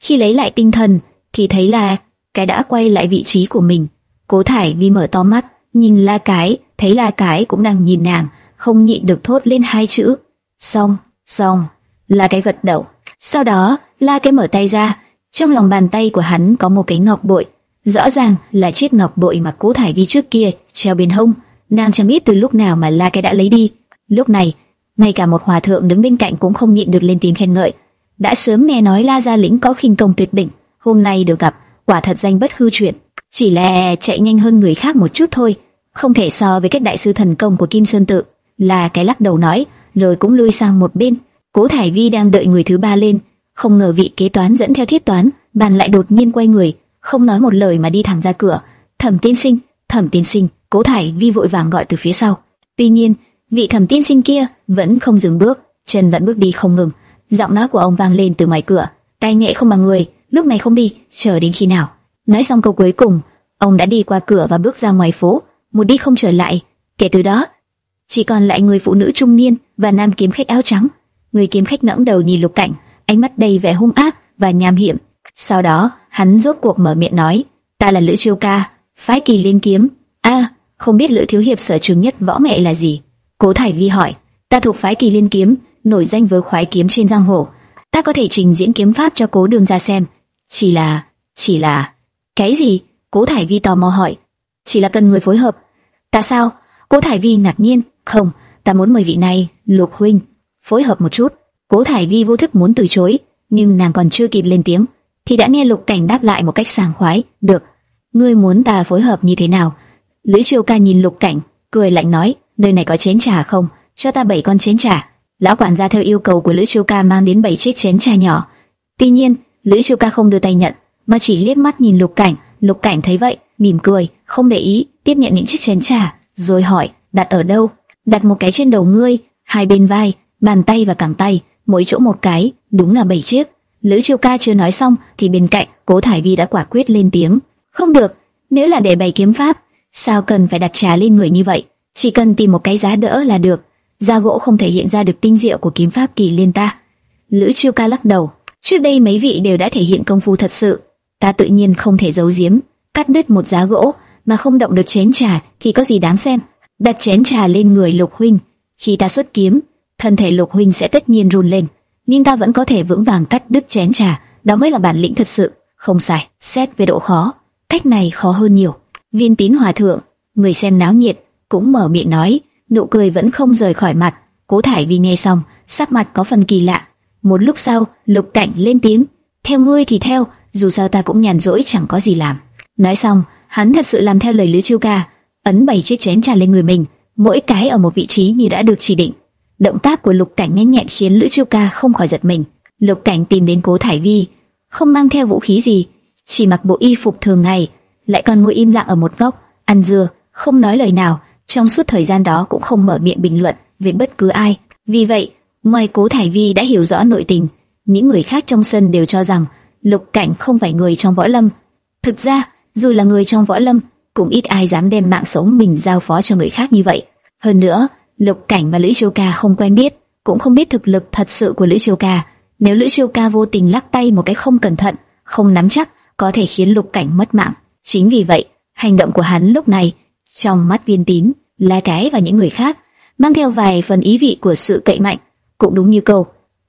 Khi lấy lại tinh thần, thì thấy là cái đã quay lại vị trí của mình. Cố Thải Vi mở to mắt, nhìn La Cái, thấy La Cái cũng đang nhìn nàng, không nhịn được thốt lên hai chữ: "Xong, xong." La Cái gật đầu. Sau đó, La Cái mở tay ra, trong lòng bàn tay của hắn có một cái ngọc bội, rõ ràng là chiếc ngọc bội mà Cố Thải Vi trước kia treo bên hông, nàng chẳng biết từ lúc nào mà La Cái đã lấy đi. Lúc này, ngay cả một hòa thượng đứng bên cạnh cũng không nhịn được lên tiếng khen ngợi. Đã sớm nghe nói La Gia Lĩnh có khinh công tuyệt đỉnh, hôm nay được gặp, quả thật danh bất hư truyền. Chỉ là chạy nhanh hơn người khác một chút thôi, không thể so với các đại sư thần công của Kim Sơn Tự. Là cái lắc đầu nói, rồi cũng lui sang một bên. Cố Thải Vi đang đợi người thứ ba lên, không ngờ vị kế toán dẫn theo thiết toán, bàn lại đột nhiên quay người, không nói một lời mà đi thẳng ra cửa. Thẩm Tiên Sinh, Thẩm Tiên Sinh, Cố Thải Vi vội vàng gọi từ phía sau. Tuy nhiên, Vị thẩm tiên sinh kia vẫn không dừng bước, chân vẫn bước đi không ngừng. Giọng nói của ông vang lên từ ngoài cửa, tay nghệ không bằng người, lúc này không đi, chờ đến khi nào? Nói xong câu cuối cùng, ông đã đi qua cửa và bước ra ngoài phố, một đi không trở lại. Kể từ đó, chỉ còn lại người phụ nữ trung niên và nam kiếm khách áo trắng. Người kiếm khách ngẩng đầu nhìn Lục Cảnh, ánh mắt đầy vẻ hung ác và nham hiểm. Sau đó, hắn rốt cuộc mở miệng nói: "Ta là Lữ Chiêu Ca, phái Kỳ Liên kiếm." A, không biết Lữ thiếu hiệp sở trường nhất võ nghệ là gì? Cố Thải Vi hỏi. "Ta thuộc phái Kỳ Liên kiếm, nổi danh với khoái kiếm trên giang hồ. Ta có thể trình diễn kiếm pháp cho Cố Đường ra xem." Chỉ là, chỉ là cái gì? Cố Thải Vi tò mò hỏi. Chỉ là cần người phối hợp. Ta sao? Cố Thải Vi ngạc nhiên. Không, ta muốn mời vị này, Lục huynh, phối hợp một chút. Cố Thải Vi vô thức muốn từ chối, nhưng nàng còn chưa kịp lên tiếng, thì đã nghe Lục Cảnh đáp lại một cách sảng khoái. Được, ngươi muốn ta phối hợp như thế nào? Lữ Chiêu Ca nhìn Lục Cảnh, cười lạnh nói, nơi này có chén trà không? Cho ta bảy con chén trà. Lão quản gia theo yêu cầu của Lữ Chiêu Ca mang đến bảy chiếc chén trà nhỏ. Tuy nhiên, Lữ Chiêu Ca không đưa tay nhận, mà chỉ liếc mắt nhìn Lục Cảnh. Lục Cảnh thấy vậy, mỉm cười, không để ý, tiếp nhận những chiếc chén trà, rồi hỏi, đặt ở đâu? Đặt một cái trên đầu ngươi, hai bên vai, bàn tay và cẳng tay, mỗi chỗ một cái, đúng là bảy chiếc. Lữ Chiêu Ca chưa nói xong thì bên cạnh, Cố Thải Vi đã quả quyết lên tiếng, "Không được, nếu là để bày kiếm pháp, sao cần phải đặt trà lên người như vậy? Chỉ cần tìm một cái giá đỡ là được, da gỗ không thể hiện ra được tinh diệu của kiếm pháp kỳ liên ta." Lữ Chiêu Ca lắc đầu, Trước đây mấy vị đều đã thể hiện công phu thật sự, ta tự nhiên không thể giấu giếm, cắt đứt một giá gỗ mà không động được chén trà thì có gì đáng xem. Đặt chén trà lên người Lục huynh, khi ta xuất kiếm, thân thể Lục huynh sẽ tất nhiên run lên, nhưng ta vẫn có thể vững vàng cắt đứt chén trà, đó mới là bản lĩnh thật sự. Không sai, xét về độ khó, cách này khó hơn nhiều. Viên Tín Hòa thượng, người xem náo nhiệt, cũng mở miệng nói, nụ cười vẫn không rời khỏi mặt. Cố Thải Vi nghe xong, sắc mặt có phần kỳ lạ, một lúc sau, Lục Cảnh lên tiếng, theo ngươi thì theo, dù sao ta cũng nhàn rỗi chẳng có gì làm. Nói xong, hắn thật sự làm theo lời Lữ Chiêu Ca, ấn bảy chiếc chén trà lên người mình, mỗi cái ở một vị trí như đã được chỉ định. Động tác của Lục Cảnh nhanh nhẹn khiến Lữ Chiêu Ca không khỏi giật mình. Lục Cảnh tìm đến Cố Thải Vi, không mang theo vũ khí gì, chỉ mặc bộ y phục thường ngày, lại còn ngồi im lặng ở một góc, ăn dưa, không nói lời nào. Trong suốt thời gian đó cũng không mở miệng bình luận về bất cứ ai. Vì vậy, Ngoài Cố Thải Vi đã hiểu rõ nội tình, những người khác trong sân đều cho rằng Lục Cảnh không phải người trong võ lâm. Thực ra, dù là người trong võ lâm, cũng ít ai dám đem mạng sống mình giao phó cho người khác như vậy. Hơn nữa, Lục Cảnh và Lữ Chiêu Ca không quen biết, cũng không biết thực lực thật sự của Lữ Chiêu Ca. Nếu Lữ Chiêu Ca vô tình lắc tay một cái không cẩn thận, không nắm chắc, có thể khiến Lục Cảnh mất mạng. Chính vì vậy, hành động của hắn lúc này, trong mắt Viên Tín, La Cái và những người khác, mang theo vài phần ý vị của sự cậy mạnh. Cũng đúng như câu,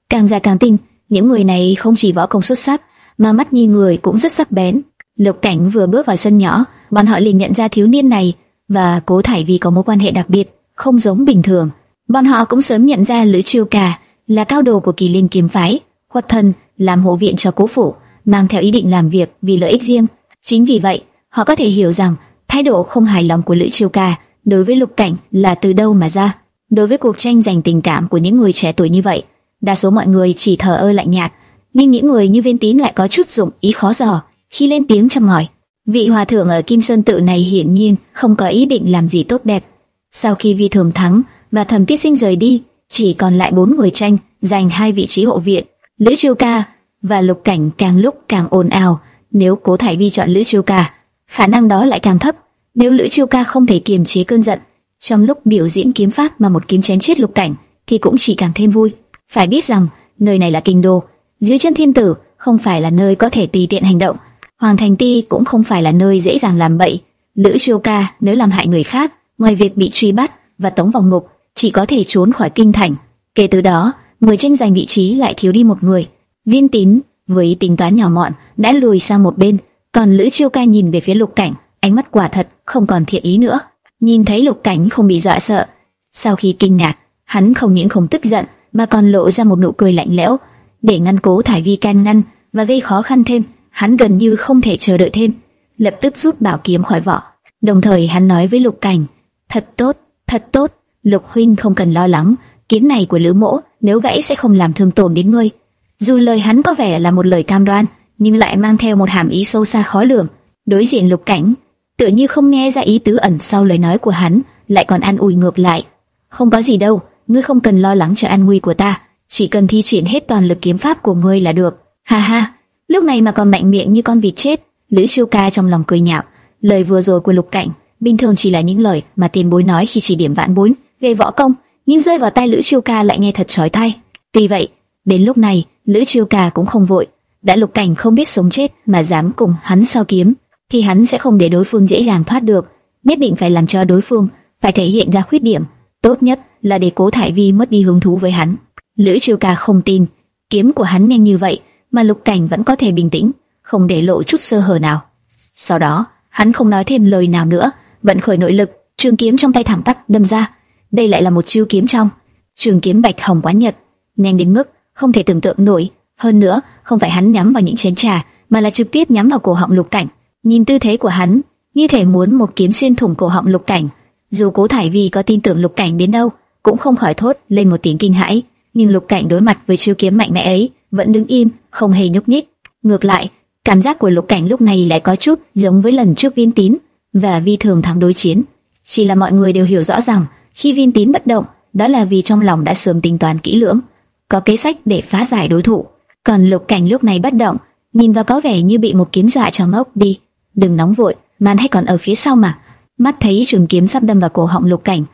càng già càng tinh, những người này không chỉ võ công xuất sắc, mà mắt nhìn người cũng rất sắc bén. Lục Cảnh vừa bước vào sân nhỏ, bọn họ liền nhận ra thiếu niên này và Cố Thải vì có mối quan hệ đặc biệt, không giống bình thường. Bọn họ cũng sớm nhận ra Lữ Chiêu Cà là cao đồ của Kỳ Liên kiếm phái, khuất thân làm hộ viện cho Cố phủ, mang theo ý định làm việc vì lợi ích riêng. Chính vì vậy, họ có thể hiểu rằng thái độ không hài lòng của Lữ Chiêu Cà đối với Lục Cảnh là từ đâu mà ra. Đối với cuộc tranh giành tình cảm của những người trẻ tuổi như vậy, đa số mọi người chỉ thờ ơ lạnh nhạt, nhưng những người như Viên Tín lại có chút dụng ý khó dò khi lên tiếng châm ngòi. Vị hòa thượng ở Kim Sơn tự này hiển nhiên không có ý định làm gì tốt đẹp. Sau khi Vi Thường thắng và Thẩm Tiết Sinh rời đi, chỉ còn lại bốn người tranh giành hai vị trí hộ viện. Lữ Chiêu Ca và Lục Cảnh càng lúc càng ồn ào. Nếu Cố Thải Vi chọn Lữ Chiêu Ca, khả năng đó lại càng thấp. Nếu Lữ Chiêu Ca không thể kiềm chế cơn giận, trong lúc biểu diễn kiếm pháp mà một kiếm chém chết lục cảnh thì cũng chỉ càng thêm vui. Phải biết rằng nơi này là kinh đô, dưới chân thiên tử không phải là nơi có thể tùy tiện hành động. Hoàng thành ti cũng không phải là nơi dễ dàng làm bậy. Lữ chiêu ca nếu làm hại người khác, ngoài việc bị truy bắt và tống vào ngục, chỉ có thể trốn khỏi kinh thành. Kể từ đó, người tranh giành vị trí lại thiếu đi một người. Viên tín với tính toán nhỏ mọn đã lùi sang một bên, còn Lữ chiêu ca nhìn về phía lục cảnh, ánh mắt quả thật không còn thiện ý nữa. Nhìn thấy Lục Cảnh không bị dọa sợ, sau khi kinh ngạc, hắn không những không tức giận mà còn lộ ra một nụ cười lạnh lẽo, để ngăn cố Thải Vi can ngăn và gây khó khăn thêm, hắn gần như không thể chờ đợi thêm, lập tức rút bảo kiếm khỏi vỏ. Đồng thời hắn nói với Lục Cảnh, thật tốt, thật tốt, Lục huynh không cần lo lắng, kiếm này của Lữ Mỗ nếu gãy sẽ không làm thương tổn đến ngươi. Dù lời hắn có vẻ là một lời cam đoan, nhưng lại mang theo một hàm ý sâu xa khó lường. Đối diện Lục Cảnh, tựa như không nghe ra ý tứ ẩn sau lời nói của hắn, lại còn an ủi ngược lại. không có gì đâu, ngươi không cần lo lắng cho an nguy của ta, chỉ cần thi triển hết toàn lực kiếm pháp của ngươi là được. Ha ha, lúc này mà còn mạnh miệng như con vịt chết. Lữ Chiêu Ca trong lòng cười nhạo, lời vừa rồi của Lục Cảnh, bình thường chỉ là những lời mà tiền bối nói khi chỉ điểm vạn bối về võ công, nhưng rơi vào tai Lữ Chiêu Ca lại nghe thật chói tai. vì vậy, đến lúc này, Lữ Chiêu Ca cũng không vội, đã Lục Cảnh không biết sống chết mà dám cùng hắn so kiếm, thì hắn sẽ không để đối phương dễ dàng thoát được, nhất định phải làm cho đối phương phải thể hiện ra khuyết điểm, tốt nhất là để Cố Thải Vi mất đi hứng thú với hắn. Lữ Chiêu Ca không tin, kiếm của hắn nhanh như vậy mà Lục Cảnh vẫn có thể bình tĩnh, không để lộ chút sơ hở nào. Sau đó, hắn không nói thêm lời nào nữa, vận khởi nội lực, trường kiếm trong tay thẳng tắp đâm ra. Đây lại là một chiêu kiếm trong trường kiếm bạch hồng quán nhật, nhanh đến mức không thể tưởng tượng nổi. Hơn nữa, không phải hắn nhắm vào những chén trà, mà là trực tiếp nhắm vào cổ họng Lục Cảnh. Nhìn tư thế của hắn, như thể muốn một kiếm xuyên thủng cổ họng Lục Cảnh. Dù Cố Thải Vi có tin tưởng Lục Cảnh đến đâu, cũng không khỏi thốt lên một tiếng kinh hãi. Nhưng Lục Cảnh đối mặt với chiêu kiếm mạnh mẽ ấy, vẫn đứng im, không hề nhúc nhích. Ngược lại, cảm giác của Lục Cảnh lúc này lại có chút giống với lần trước Viên Tín và Vi Thường thắng đối chiến. Chỉ là mọi người đều hiểu rõ rằng, khi Viên Tín bất động, đó là vì trong lòng đã sớm tính toán kỹ lưỡng, có kế sách để phá giải đối thủ. Còn Lục Cảnh lúc này bất động, nhìn vào có vẻ như bị một kiếm dọa cho ngốc đi. Đừng nóng vội, màn hay còn ở phía sau mà. Mắt thấy trường kiếm sắp đâm vào cổ họng Lục Cảnh,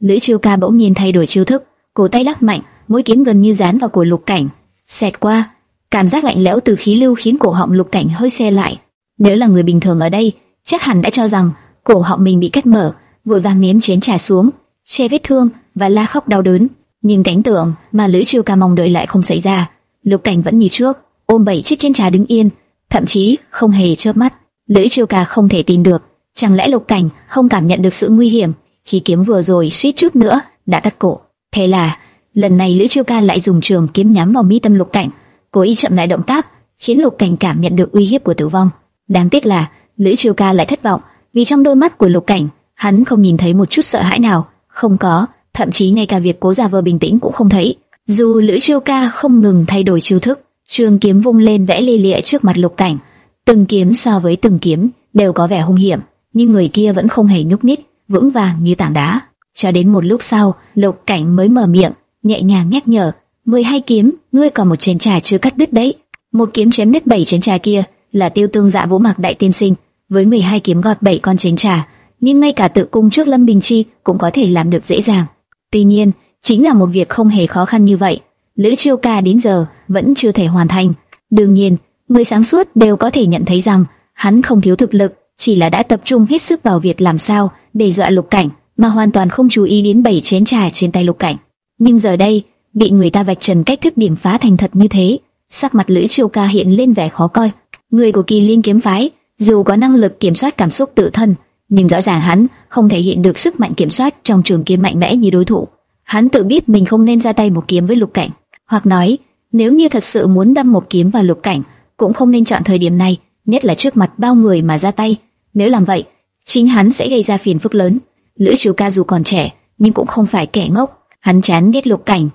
Lữ Chiêu Ca bỗng nhiên thay đổi chiêu thức, cổ tay lắc mạnh, mũi kiếm gần như dán vào cổ Lục Cảnh, xẹt qua. Cảm giác lạnh lẽo từ khí lưu khiến cổ họng Lục Cảnh hơi xe lại. Nếu là người bình thường ở đây, chắc hẳn đã cho rằng cổ họng mình bị cắt mở, vội vàng ném chén trà xuống, che vết thương và la khóc đau đớn. Nhưng cảnh tượng mà Lữ Chiêu Ca mong đợi lại không xảy ra. Lục Cảnh vẫn như trước, ôm bảy chiếc chén trà đứng yên, thậm chí không hề chớp mắt. Lữ Chiêu Ca không thể tin được, chẳng lẽ Lục Cảnh không cảm nhận được sự nguy hiểm khi kiếm vừa rồi suýt chút nữa đã cắt cổ. Thế là lần này Lữ Chiêu Ca lại dùng trường kiếm nhắm vào mi tâm Lục Cảnh, cố ý chậm lại động tác, khiến Lục Cảnh cảm nhận được uy hiếp của tử vong. Đáng tiếc là Lữ Chiêu Ca lại thất vọng, vì trong đôi mắt của Lục Cảnh, hắn không nhìn thấy một chút sợ hãi nào, không có, thậm chí ngay cả việc cố giả vờ bình tĩnh cũng không thấy. Dù Lữ Chiêu Ca không ngừng thay đổi chiêu thức, trường kiếm vung lên vẽ lê lịa trước mặt Lục Cảnh, từng kiếm so với từng kiếm đều có vẻ hung hiểm, nhưng người kia vẫn không hề nhúc nhích, vững vàng như tảng đá. Cho đến một lúc sau, Lục Cảnh mới mở miệng, nhẹ nhàng nhắc nhở, mười hai kiếm, ngươi còn một chén trà chưa cắt đứt đấy. Một kiếm chém đứt bảy chén trà kia là tiêu tương dạ vũ mạc đại tiên sinh, với 12 kiếm gọt bảy con chén trà, nhưng ngay cả tự cung trước Lâm Bình Chi cũng có thể làm được dễ dàng. Tuy nhiên, chính là một việc không hề khó khăn như vậy, Lữ Chiêu Ca đến giờ vẫn chưa thể hoàn thành. Đương nhiên, người sáng suốt đều có thể nhận thấy rằng hắn không thiếu thực lực, chỉ là đã tập trung hết sức vào việc làm sao để dọa Lục Cảnh, mà hoàn toàn không chú ý đến bảy chén trà trên tay Lục Cảnh. Nhưng giờ đây, bị người ta vạch trần cách thức điểm phá thành thật như thế, sắc mặt Lữ Chiêu Ca hiện lên vẻ khó coi. Người của Kỳ Liên kiếm phái, dù có năng lực kiểm soát cảm xúc tự thân, nhưng rõ ràng hắn không thể hiện được sức mạnh kiểm soát trong trường kiếm mạnh mẽ như đối thủ. Hắn tự biết mình không nên ra tay một kiếm với Lục Cảnh, hoặc nói, nếu như thật sự muốn đâm một kiếm vào Lục Cảnh, cũng không nên chọn thời điểm này, nhất là trước mặt bao người mà ra tay. Nếu làm vậy, chính hắn sẽ gây ra phiền phức lớn. Lữ Chiêu Ca dù còn trẻ, nhưng cũng không phải kẻ ngốc. Hắn chán ghét Lục Cảnh,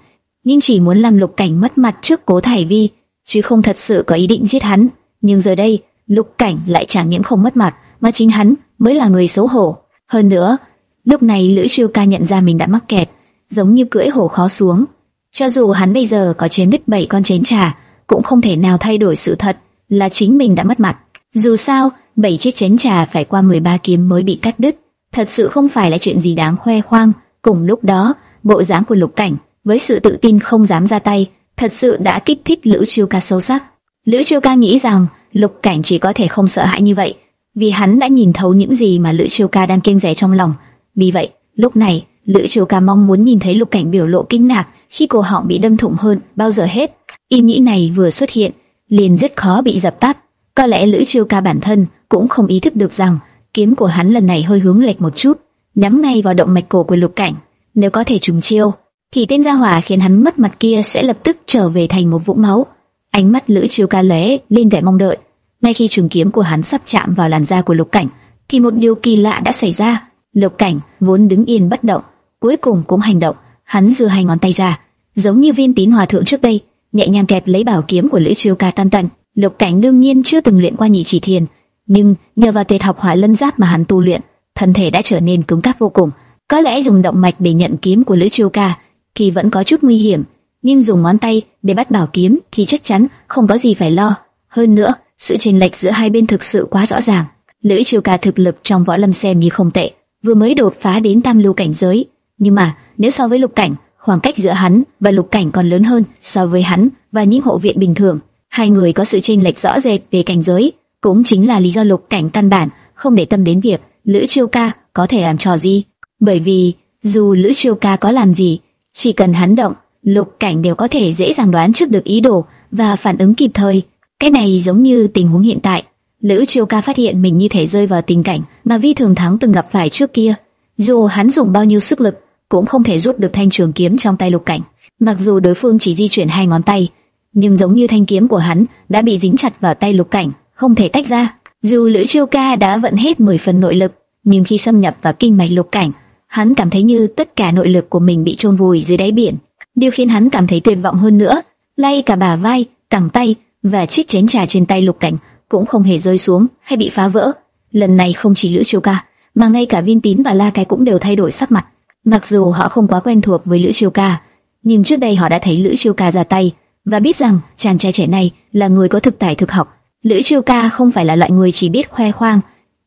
nhưng chỉ muốn làm Lục Cảnh mất mặt trước Cố Thải Vi, chứ không thật sự có ý định giết hắn. Nhưng giờ đây, Lục Cảnh lại chẳng những không mất mặt, mà chính hắn mới là người xấu hổ. Hơn nữa, lúc này Lữ Chiêu Ca nhận ra mình đã mắc kẹt, giống như cưỡi hổ khó xuống. Cho dù hắn bây giờ có chém đứt bảy con chén trà, cũng không thể nào thay đổi sự thật là chính mình đã mất mặt. Dù sao, bảy chiếc chén trà phải qua 13 kiếm mới bị cắt đứt, thật sự không phải là chuyện gì đáng khoe khoang. Cùng lúc đó, bộ dáng của Lục Cảnh với sự tự tin không dám ra tay, thật sự đã kích thích Lữ Chiêu Ca sâu sắc. Lữ Chiêu Ca nghĩ rằng Lục Cảnh chỉ có thể không sợ hãi như vậy, vì hắn đã nhìn thấu những gì mà Lữ Chiêu Ca đang kiêng dè trong lòng. Vì vậy, lúc này, Lữ Chiêu Ca mong muốn nhìn thấy Lục Cảnh biểu lộ kinh ngạc khi cổ họng bị đâm thủng hơn bao giờ hết. Ý nghĩ này vừa xuất hiện, liền rất khó bị dập tắt. Có lẽ Lữ Chiêu Ca bản thân cũng không ý thức được rằng kiếm của hắn lần này hơi hướng lệch một chút, nhắm ngay vào động mạch cổ của Lục Cảnh. Nếu có thể trùng chiêu, thì tên gia hỏa khiến hắn mất mặt kia sẽ lập tức trở về thành một vũng máu. Ánh mắt Lữ Chiêu Ca lóe lên vẻ mong đợi. Ngay khi trường kiếm của hắn sắp chạm vào làn da của Lục Cảnh, thì một điều kỳ lạ đã xảy ra. Lục Cảnh vốn đứng yên bất động, cuối cùng cũng hành động. Hắn giơ hai ngón tay ra, giống như viên tín hòa thượng trước đây, nhẹ nhàng kẹp lấy bảo kiếm của Lữ Chiêu Ca tan tận. Lục Cảnh đương nhiên chưa từng luyện qua nhị chỉ thiền, nhưng nhờ vào tuyệt học hỏa lân giáp mà hắn tu luyện, thân thể đã trở nên cứng cáp vô cùng. Có lẽ dùng động mạch để nhận kiếm của Lữ Chiêu Ca thì vẫn có chút nguy hiểm, nhưng dùng ngón tay để bắt bảo kiếm thì chắc chắn không có gì phải lo. Hơn nữa, sự chênh lệch giữa hai bên thực sự quá rõ ràng. Lữ Chiêu Ca thực lực trong võ lâm xem như không tệ, vừa mới đột phá đến tam lưu cảnh giới, nhưng mà nếu so với lục cảnh, khoảng cách giữa hắn và lục cảnh còn lớn hơn so với hắn và những hộ viện bình thường. Hai người có sự chênh lệch rõ rệt về cảnh giới, cũng chính là lý do lục cảnh căn bản không để tâm đến việc Lữ Chiêu Ca có thể làm trò gì. Bởi vì dù Lữ Chiêu Ca có làm gì, chỉ cần hắn động, lục cảnh đều có thể dễ dàng đoán trước được ý đồ và phản ứng kịp thời. Cái này giống như tình huống hiện tại. Lữ Chiêu Ca phát hiện mình như thể rơi vào tình cảnh mà Vi Thường Thắng từng gặp phải trước kia. Dù hắn dùng bao nhiêu sức lực, cũng không thể rút được thanh trường kiếm trong tay lục cảnh. Mặc dù đối phương chỉ di chuyển hai ngón tay, nhưng giống như thanh kiếm của hắn đã bị dính chặt vào tay lục cảnh, không thể tách ra. Dù Lữ Chiêu Ca đã vận hết 10 phần nội lực, nhưng khi xâm nhập vào kinh mạch lục cảnh, hắn cảm thấy như tất cả nội lực của mình bị chôn vùi dưới đáy biển. Điều khiến hắn cảm thấy tuyệt vọng hơn nữa, lay cả bả vai, cẳng tay và chiếc chén trà trên tay lục cảnh cũng không hề rơi xuống hay bị phá vỡ. Lần này không chỉ Lữ Chiêu Ca, mà ngay cả Viên Tín và La Cái cũng đều thay đổi sắc mặt. Mặc dù họ không quá quen thuộc với Lữ Chiêu Ca, nhưng trước đây họ đã thấy Lữ Chiêu Ca ra tay và biết rằng chàng trai trẻ này là người có thực tài thực học. Lữ Chiêu Ca không phải là loại người chỉ biết khoe khoang,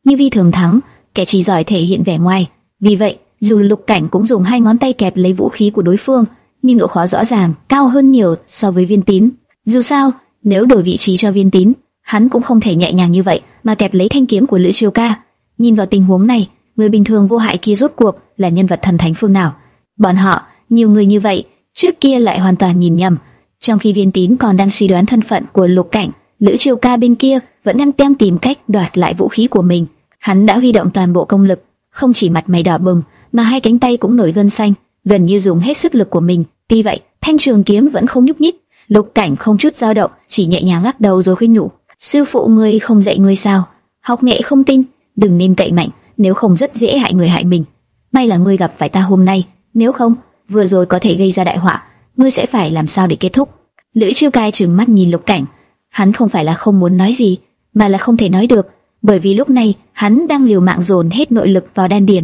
như Vi Thường Thắng, kẻ chỉ giỏi thể hiện vẻ ngoài. Vì vậy, dù Lục Cảnh cũng dùng hai ngón tay kẹp lấy vũ khí của đối phương, nhưng độ khó rõ ràng cao hơn nhiều so với Viên Tín. Dù sao, nếu đổi vị trí cho Viên Tín, hắn cũng không thể nhẹ nhàng như vậy mà kẹp lấy thanh kiếm của Lữ Chiêu Ca. Nhìn vào tình huống này, người bình thường vô hại kia rốt cuộc là nhân vật thần thánh phương nào? Bọn họ, nhiều người như vậy, trước kia lại hoàn toàn nhìn nhầm. Trong khi Viên Tín còn đang suy đoán thân phận của Lục Cảnh, Lữ Chiêu Ca bên kia vẫn đang tem tìm cách đoạt lại vũ khí của mình. Hắn đã huy động toàn bộ công lực, không chỉ mặt mày đỏ bừng, mà hai cánh tay cũng nổi gân xanh, gần như dùng hết sức lực của mình. Tuy vậy, thanh trường kiếm vẫn không nhúc nhích. Lục Cảnh không chút dao động, chỉ nhẹ nhàng lắc đầu rồi khuyên nhủ: "Sư phụ ngươi không dạy ngươi sao? Học nghệ không tin, đừng nên cậy mạnh, nếu không rất dễ hại người hại mình. May là ngươi gặp phải ta hôm nay, nếu không, vừa rồi có thể gây ra đại họa, ngươi sẽ phải làm sao để kết thúc?" Lữ Chiêu Cai trừng mắt nhìn Lục Cảnh, hắn không phải là không muốn nói gì, mà là không thể nói được, bởi vì lúc này hắn đang liều mạng dồn hết nội lực vào đan điền,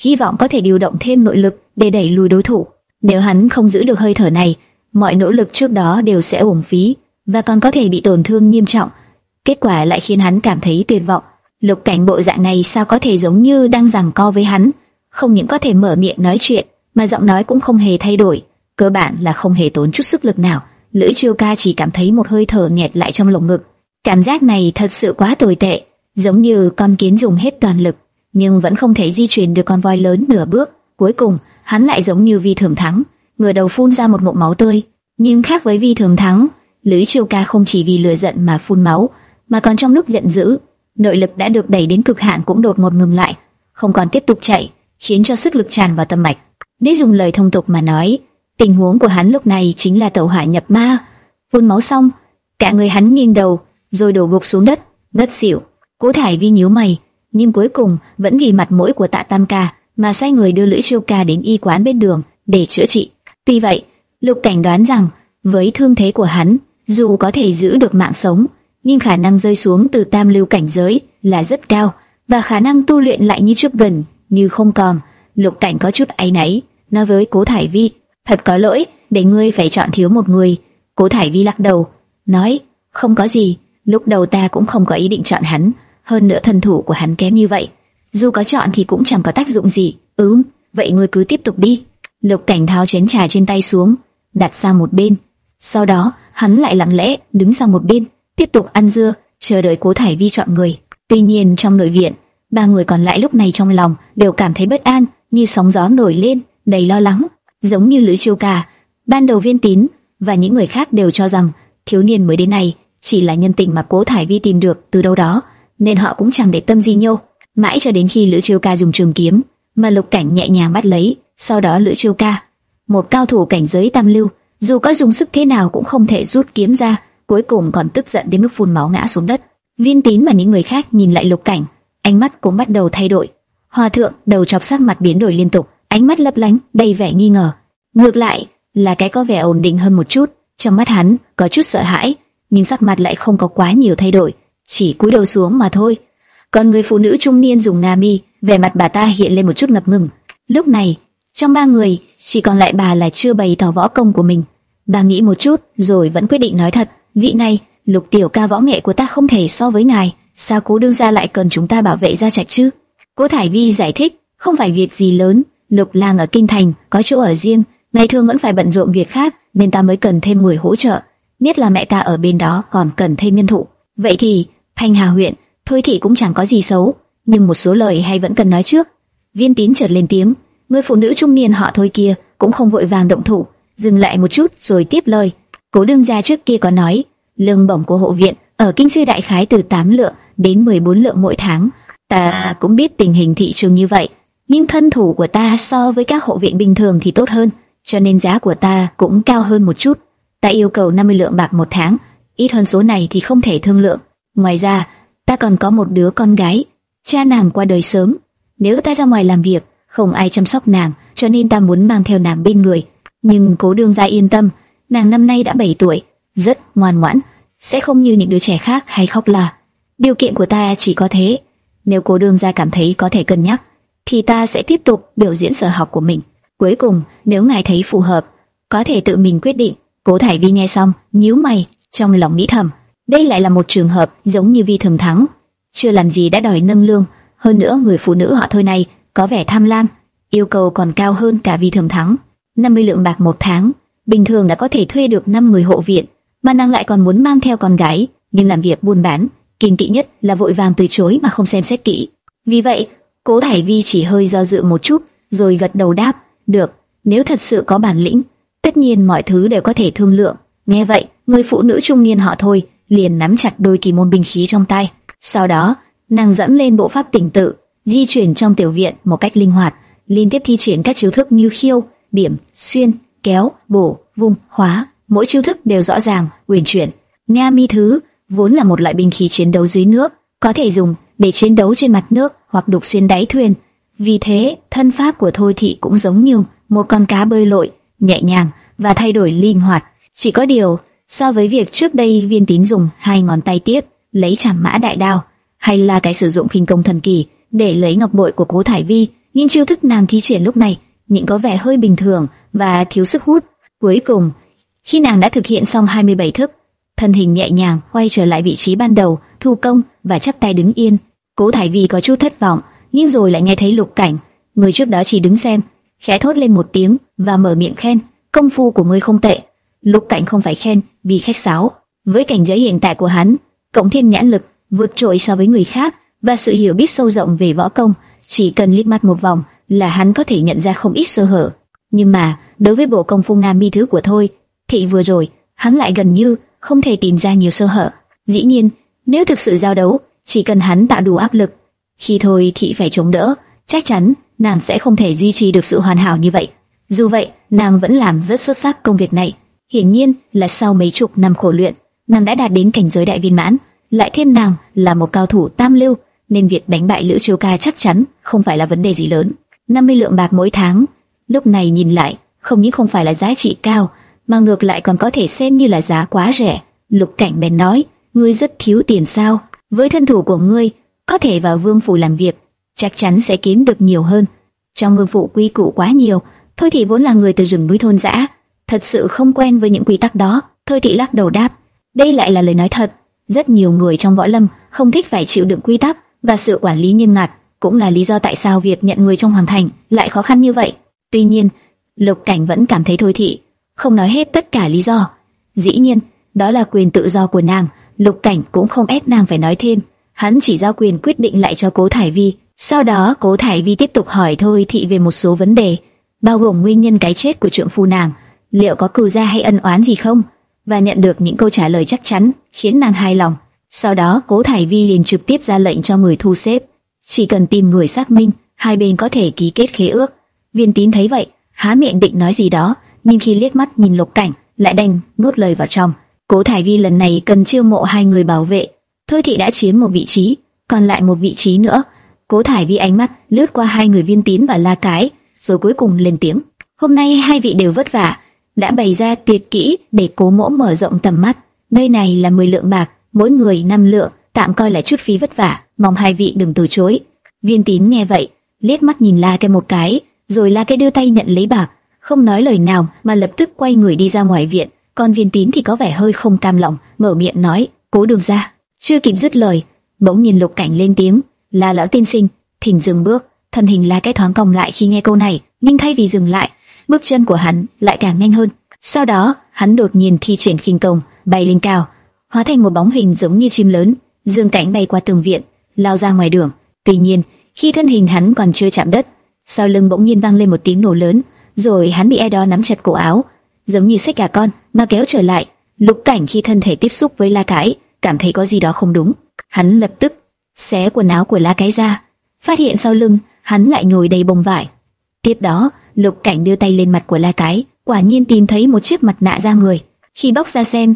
hy vọng có thể điều động thêm nội lực để đẩy lùi đối thủ. Nếu hắn không giữ được hơi thở này, mọi nỗ lực trước đó đều sẽ uổng phí và còn có thể bị tổn thương nghiêm trọng. Kết quả lại khiến hắn cảm thấy tuyệt vọng. Lục cảnh bộ dạng này sao có thể giống như đang giằng co với hắn, không những có thể mở miệng nói chuyện, mà giọng nói cũng không hề thay đổi, cơ bản là không hề tốn chút sức lực nào. Lữ Chiêu Ca chỉ cảm thấy một hơi thở nghẹt lại trong lồng ngực. Cảm giác này thật sự quá tồi tệ, giống như con kiến dùng hết toàn lực, nhưng vẫn không thể di chuyển được con voi lớn nửa bước. Cuối cùng, hắn lại giống như Vi Thường Thắng, ngửa đầu phun ra một ngụm máu tươi. Nhưng khác với Vi Thường Thắng, Lữ Chiêu Ca không chỉ vì lửa giận mà phun máu, mà còn trong lúc giận dữ, nội lực đã được đẩy đến cực hạn cũng đột ngột ngừng lại, không còn tiếp tục chạy, khiến cho sức lực tràn vào tâm mạch. Nếu dùng lời thông tục mà nói, tình huống của hắn lúc này chính là tẩu hỏa nhập ma. Phun máu xong, cả người hắn nghiêng đầu, rồi đổ gục xuống đất, ngất xỉu. Cố Thải Vi nhíu mày, nhưng cuối cùng vẫn vì mặt mũi của Tạ Tam Ca mà sai người đưa Lữ Chiêu Ca đến y quán bên đường để chữa trị. Tuy vậy, Lục Cảnh đoán rằng với thương thế của hắn, dù có thể giữ được mạng sống, nhưng khả năng rơi xuống từ tam lưu cảnh giới là rất cao và khả năng tu luyện lại như trước gần như không còn. Lục Cảnh có chút áy náy, nói với Cố Thải Vi, thật có lỗi, để ngươi phải chọn thiếu một người. Cố Thải Vi lắc đầu, nói, không có gì, lúc đầu ta cũng không có ý định chọn hắn, hơn nữa thần thủ của hắn kém như vậy, dù có chọn thì cũng chẳng có tác dụng gì. Ừm, vậy ngươi cứ tiếp tục đi. Lục Cảnh tháo chén trà trên tay xuống, đặt sang một bên. Sau đó, hắn lại lặng lẽ đứng sang một bên, tiếp tục ăn dưa, chờ đợi Cố Thải Vi chọn người. Tuy nhiên trong nội viện, ba người còn lại lúc này trong lòng đều cảm thấy bất an, như sóng gió nổi lên, đầy lo lắng, giống như lưỡi Chiêu cà, Ban đầu Viên Tín và những người khác đều cho rằng thiếu niên mới đến này chỉ là nhân tình mà Cố Thải Vi tìm được từ đâu đó, nên họ cũng chẳng để tâm gì nhau. Mãi cho đến khi Lữ Chiêu Ca dùng trường kiếm, mà Lục Cảnh nhẹ nhàng bắt lấy, sau đó Lữ Chiêu Ca, một cao thủ cảnh giới tam lưu, dù có dùng sức thế nào cũng không thể rút kiếm ra, cuối cùng còn tức giận đến mức phun máu ngã xuống đất. Viên Tín và những người khác nhìn lại Lục Cảnh, ánh mắt cũng bắt đầu thay đổi. Hòa thượng đầu chọc sắc mặt biến đổi liên tục, ánh mắt lấp lánh, đầy vẻ nghi ngờ. Ngược lại, là cái có vẻ ổn định hơn một chút, trong mắt hắn có chút sợ hãi, nhưng sắc mặt lại không có quá nhiều thay đổi, chỉ cúi đầu xuống mà thôi. Còn người phụ nữ trung niên dùng nga mi, vẻ mặt bà ta hiện lên một chút ngập ngừng. Lúc này, trong ba người, chỉ còn lại bà là chưa bày tỏ võ công của mình. Bà nghĩ một chút, rồi vẫn quyết định nói thật, vị này, lục tiểu ca võ nghệ của ta không thể so với ngài, sao cố đương gia lại cần chúng ta bảo vệ gia trạch chứ? Cố Thải Vi giải thích, không phải việc gì lớn, lục lang ở kinh thành, có chỗ ở riêng, ngày thường vẫn phải bận rộn việc khác, nên ta mới cần thêm người hỗ trợ. Biết là mẹ ta ở bên đó còn cần thêm nhân thủ. Vậy thì, Thanh Hà huyện, thôi thì cũng chẳng có gì xấu, nhưng một số lời hay vẫn cần nói trước. Viên Tín chợt lên tiếng, người phụ nữ trung niên họ thôi kia cũng không vội vàng động thủ, dừng lại một chút rồi tiếp lời. Cố đương gia trước kia có nói, lương bổng của hộ viện ở kinh sư đại khái từ 8 lượng đến 14 lượng mỗi tháng. Ta cũng biết tình hình thị trường như vậy, nhưng thân thủ của ta so với các hộ viện bình thường thì tốt hơn, cho nên giá của ta cũng cao hơn một chút. Ta yêu cầu 50 lượng bạc một tháng, ít hơn số này thì không thể thương lượng. Ngoài ra, ta còn có một đứa con gái, cha nàng qua đời sớm. Nếu ta ra ngoài làm việc, không ai chăm sóc nàng, cho nên ta muốn mang theo nàng bên người. Nhưng cố đương gia yên tâm, nàng năm nay đã 7 tuổi, rất ngoan ngoãn, sẽ không như những đứa trẻ khác hay khóc la. Điều kiện của ta chỉ có thế. Nếu cố đương gia cảm thấy có thể cân nhắc, thì ta sẽ tiếp tục biểu diễn sở học của mình. Cuối cùng, nếu ngài thấy phù hợp, có thể tự mình quyết định. Cố Thải Vi nghe xong, nhíu mày, trong lòng nghĩ thầm, đây lại là một trường hợp giống như Vi Thường Thắng, chưa làm gì đã đòi nâng lương, hơn nữa người phụ nữ họ Thôi này có vẻ tham lam, yêu cầu còn cao hơn cả Vi Thường Thắng. 50 lượng bạc một tháng, bình thường đã có thể thuê được 5 người hộ viện, mà nàng lại còn muốn mang theo con gái, nhưng làm việc buôn bán, kinh kỵ nhất là vội vàng từ chối mà không xem xét kỹ. Vì vậy, Cố Thải Vi chỉ hơi do dự một chút, rồi gật đầu đáp, "Được, nếu thật sự có bản lĩnh, tất nhiên mọi thứ đều có thể thương lượng." Nghe vậy, người phụ nữ trung niên họ Thôi liền nắm chặt đôi kỳ môn binh khí trong tay. Sau đó, nàng dẫn lên bộ pháp tỉnh tự, di chuyển trong tiểu viện một cách linh hoạt, liên tiếp thi triển các chiêu thức như khiêu, điểm, xuyên, kéo, bổ, vung, hóa, mỗi chiêu thức đều rõ ràng, uyển chuyển. Nga mi thứ vốn là một loại binh khí chiến đấu dưới nước, có thể dùng để chiến đấu trên mặt nước hoặc đục xuyên đáy thuyền. Vì thế, thân pháp của Thôi Thị cũng giống như một con cá bơi lội, nhẹ nhàng và thay đổi linh hoạt. Chỉ có điều, so với việc trước đây Viên Tín dùng hai ngón tay tiếp lấy chảm mã đại đao, hay là cái sử dụng khinh công thần kỳ để lấy ngọc bội của Cố Thải Vi, nhưng chiêu thức nàng thi triển lúc này nhịn có vẻ hơi bình thường và thiếu sức hút. Cuối cùng, khi nàng đã thực hiện xong 27 thức, thân hình nhẹ nhàng quay trở lại vị trí ban đầu, thu công và chắp tay đứng yên. Cố Thải Vi có chút thất vọng, nhưng rồi lại nghe thấy Lục Cảnh, người trước đó chỉ đứng xem, khẽ thốt lên một tiếng và mở miệng khen, công phu của ngươi không tệ. Lục Cảnh không phải khen vì khách sáo, với cảnh giới hiện tại của hắn, cộng thêm nhãn lực vượt trội so với người khác và sự hiểu biết sâu rộng về võ công, chỉ cần liếc mắt một vòng là hắn có thể nhận ra không ít sơ hở. Nhưng mà đối với bộ công phu ngam mi thứ của thôi, thị vừa rồi hắn lại gần như không thể tìm ra nhiều sơ hở. Dĩ nhiên, nếu thực sự giao đấu, chỉ cần hắn tạo đủ áp lực, khi thôi thị phải chống đỡ, chắc chắn nàng sẽ không thể duy trì được sự hoàn hảo như vậy. Dù vậy, nàng vẫn làm rất xuất sắc công việc này. Hiển nhiên là sau mấy chục năm khổ luyện, nàng đã đạt đến cảnh giới đại viên mãn, lại thêm nàng là một cao thủ tam lưu, nên việc đánh bại Lữ Chiêu Ca chắc chắn không phải là vấn đề gì lớn. 50 lượng bạc mỗi tháng, lúc này nhìn lại, không những không phải là giá trị cao, mà ngược lại còn có thể xem như là giá quá rẻ. Lục Cảnh bèn nói, ngươi rất thiếu tiền sao? Với thân thủ của ngươi, có thể vào vương phủ làm việc, chắc chắn sẽ kiếm được nhiều hơn. Trong vương phủ quy củ quá nhiều, thôi thì vốn là người từ rừng núi thôn dã, thật sự không quen với những quy tắc đó. Thôi thị lắc đầu đáp, đây lại là lời nói thật. Rất nhiều người trong võ lâm không thích phải chịu đựng quy tắc và sự quản lý nghiêm ngặt, cũng là lý do tại sao việc nhận người trong hoàng thành lại khó khăn như vậy. Tuy nhiên, Lục Cảnh vẫn cảm thấy thôi thị, không nói hết tất cả lý do. Dĩ nhiên, đó là quyền tự do của nàng, Lục Cảnh cũng không ép nàng phải nói thêm, hắn chỉ giao quyền quyết định lại cho Cố Thải Vi. Sau đó, Cố Thải Vi tiếp tục hỏi thôi thị về một số vấn đề, bao gồm nguyên nhân cái chết của trượng phu nàng, liệu có cừu ra hay ân oán gì không? và nhận được những câu trả lời chắc chắn, khiến nàng hài lòng. Sau đó, Cố Thải Vi liền trực tiếp ra lệnh cho người thu xếp, chỉ cần tìm người xác minh, hai bên có thể ký kết khế ước. Viên Tín thấy vậy, há miệng định nói gì đó, nhưng khi liếc mắt nhìn Lục Cảnh, lại đành nuốt lời vào trong. Cố Thải Vi lần này cần chiêu mộ hai người bảo vệ, Thôi thì đã chiếm một vị trí, còn lại một vị trí nữa. Cố Thải Vi ánh mắt lướt qua hai người Viên Tín và La Cái, rồi cuối cùng lên tiếng: "Hôm nay hai vị đều vất vả, đã bày ra tuyệt kỹ để cố mỗ mở rộng tầm mắt. Nơi này là 10 lượng bạc, mỗi người 5 lượng, tạm coi là chút phí vất vả, mong hai vị đừng từ chối. Viên Tín nghe vậy, liếc mắt nhìn La Kê một cái, rồi La Kê đưa tay nhận lấy bạc, không nói lời nào mà lập tức quay người đi ra ngoài viện. Còn Viên Tín thì có vẻ hơi không cam lòng, mở miệng nói, "Cố Đường ra, Chưa kịp dứt lời, bỗng nhìn Lục Cảnh lên tiếng, là lão tiên sinh." Thỉnh dừng bước, thân hình La Kê thoáng còng lại khi nghe câu này, nhưng thay vì dừng lại, bước chân của hắn lại càng nhanh hơn. Sau đó, hắn đột nhiên thi triển khinh công, bay lên cao, hóa thành một bóng hình giống như chim lớn, dương cánh bay qua tường viện, lao ra ngoài đường. Tuy nhiên, khi thân hình hắn còn chưa chạm đất, sau lưng bỗng nhiên vang lên một tiếng nổ lớn, rồi hắn bị ai đó nắm chặt cổ áo, giống như xách gà con mà kéo trở lại. Lục Cảnh khi thân thể tiếp xúc với La Cái, cảm thấy có gì đó không đúng, hắn lập tức xé quần áo của La Cái ra, phát hiện sau lưng hắn lại nhồi đầy bông vải. Tiếp đó, Lục Cảnh đưa tay lên mặt của La Cái, quả nhiên tìm thấy một chiếc mặt nạ da người. Khi bóc ra xem,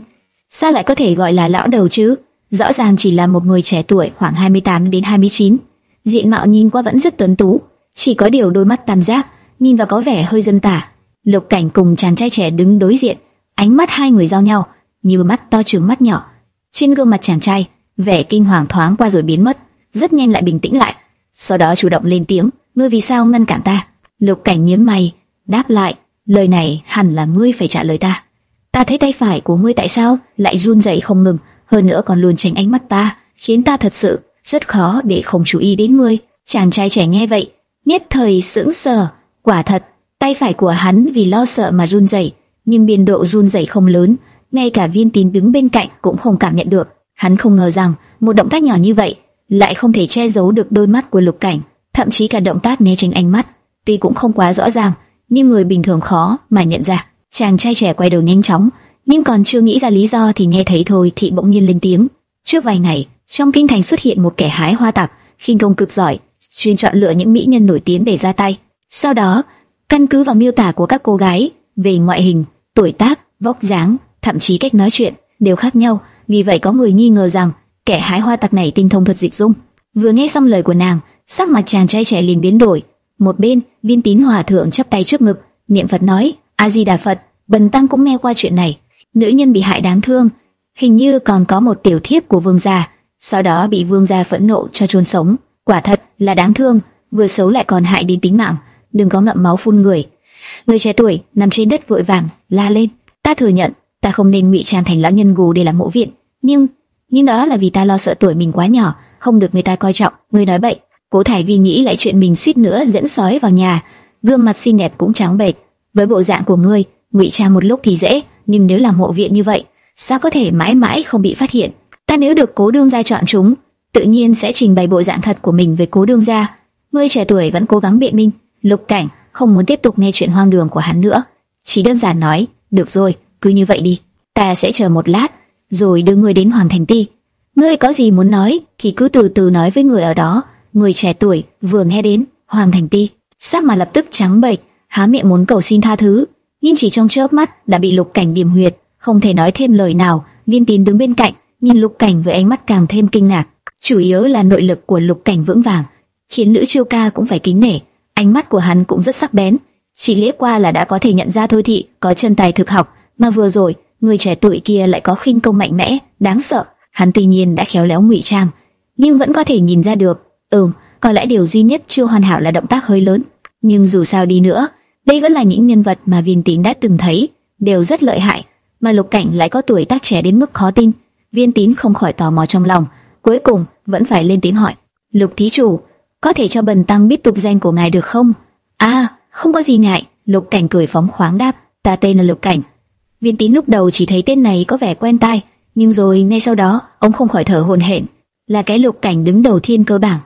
sao lại có thể gọi là lão đầu chứ? Rõ ràng chỉ là một người trẻ tuổi khoảng 28 đến 29. Diện mạo nhìn qua vẫn rất tuấn tú, chỉ có điều đôi mắt tam giác, nhìn vào có vẻ hơi dân tả. Lục Cảnh cùng chàng trai trẻ đứng đối diện, ánh mắt hai người giao nhau, như mắt to trừng mắt nhỏ. Trên gương mặt chàng trai, vẻ kinh hoàng thoáng qua rồi biến mất, rất nhanh lại bình tĩnh lại. Sau đó chủ động lên tiếng, ngươi vì sao ngăn cản ta? Lục Cảnh nhíu mày, đáp lại, lời này hẳn là ngươi phải trả lời ta. Ta thấy tay phải của ngươi tại sao lại run rẩy không ngừng, hơn nữa còn luôn tránh ánh mắt ta, khiến ta thật sự rất khó để không chú ý đến ngươi. Chàng trai trẻ nghe vậy, nhất thời sững sờ, quả thật, tay phải của hắn vì lo sợ mà run rẩy, nhưng biên độ run rẩy không lớn, ngay cả Viên Tín đứng bên cạnh cũng không cảm nhận được. Hắn không ngờ rằng một động tác nhỏ như vậy lại không thể che giấu được đôi mắt của Lục Cảnh, thậm chí cả động tác né tránh ánh mắt, tuy cũng không quá rõ ràng, nhưng người bình thường khó mà nhận ra. Chàng trai trẻ quay đầu nhanh chóng, nhưng còn chưa nghĩ ra lý do thì nghe thấy thôi thì bỗng nhiên lên tiếng. Trước vài ngày, trong kinh thành xuất hiện một kẻ hái hoa tạp, khinh công cực giỏi, chuyên chọn lựa những mỹ nhân nổi tiếng để ra tay. Sau đó, căn cứ vào miêu tả của các cô gái về ngoại hình, tuổi tác, vóc dáng, thậm chí cách nói chuyện đều khác nhau, vì vậy có người nghi ngờ rằng kẻ hái hoa tặc này tinh thông thuật dịch dung. Vừa nghe xong lời của nàng, sắc mặt chàng trai trẻ liền biến đổi. Một bên, Viên Tín Hòa thượng chắp tay trước ngực, niệm Phật nói: A Di Đà Phật. Bần tăng cũng nghe qua chuyện này, nữ nhân bị hại đáng thương, hình như còn có một tiểu thiếp của vương gia, sau đó bị vương gia phẫn nộ cho chôn sống. Quả thật là đáng thương, vừa xấu lại còn hại đến tính mạng, đừng có ngậm máu phun người. Người trẻ tuổi nằm trên đất vội vàng la lên: ta thừa nhận, ta không nên ngụy trang thành lão nhân gù để làm mộ viện, nhưng nhưng đó là vì ta lo sợ tuổi mình quá nhỏ, không được người ta coi trọng. người nói bậy. Cố Thải Vi nghĩ lại chuyện mình suýt nữa dẫn sói vào nhà, gương mặt xinh đẹp cũng trắng bệch. Với bộ dạng của ngươi, ngụy trang một lúc thì dễ, nhưng nếu làm hộ viện như vậy, sao có thể mãi mãi không bị phát hiện? Ta nếu được Cố đương gia chọn chúng, tự nhiên sẽ trình bày bộ dạng thật của mình với Cố đương gia. Ngươi trẻ tuổi vẫn cố gắng biện minh, Lục Cảnh không muốn tiếp tục nghe chuyện hoang đường của hắn nữa, chỉ đơn giản nói, được rồi, cứ như vậy đi, ta sẽ chờ một lát rồi đưa ngươi đến Hoàng Thành Ti. Ngươi có gì muốn nói thì cứ từ từ nói với người ở đó. Người trẻ tuổi vừa nghe đến Hoàng Thành Ti, sắc mặt lập tức trắng bệch, há miệng muốn cầu xin tha thứ, nhưng chỉ trong chớp mắt đã bị Lục Cảnh điểm huyệt, không thể nói thêm lời nào. Viên Tín đứng bên cạnh, nhìn Lục Cảnh với ánh mắt càng thêm kinh ngạc. Chủ yếu là nội lực của Lục Cảnh vững vàng, khiến lữ chiêu ca cũng phải kính nể. Ánh mắt của hắn cũng rất sắc bén, chỉ liếc qua là đã có thể nhận ra thôi thị có chân tài thực học, mà vừa rồi người trẻ tuổi kia lại có khinh công mạnh mẽ, đáng sợ. Hắn tuy nhiên đã khéo léo ngụy trang, nhưng vẫn có thể nhìn ra được. Ừm, có lẽ điều duy nhất chưa hoàn hảo là động tác hơi lớn. Nhưng dù sao đi nữa, đây vẫn là những nhân vật mà Viên Tín đã từng thấy, đều rất lợi hại, mà Lục Cảnh lại có tuổi tác trẻ đến mức khó tin. Viên Tín không khỏi tò mò trong lòng, cuối cùng vẫn phải lên tiếng hỏi: "Lục thí chủ, có thể cho bần tăng biết tục danh của ngài được không?" "À, không có gì ngại." Lục Cảnh cười phóng khoáng đáp: "Ta tên là Lục Cảnh, Viên Tín lúc đầu chỉ thấy tên này có vẻ quen tai, nhưng rồi ngay sau đó, ông không khỏi thở hổn hển. Là cái Lục Cảnh đứng đầu thiên cơ bảng,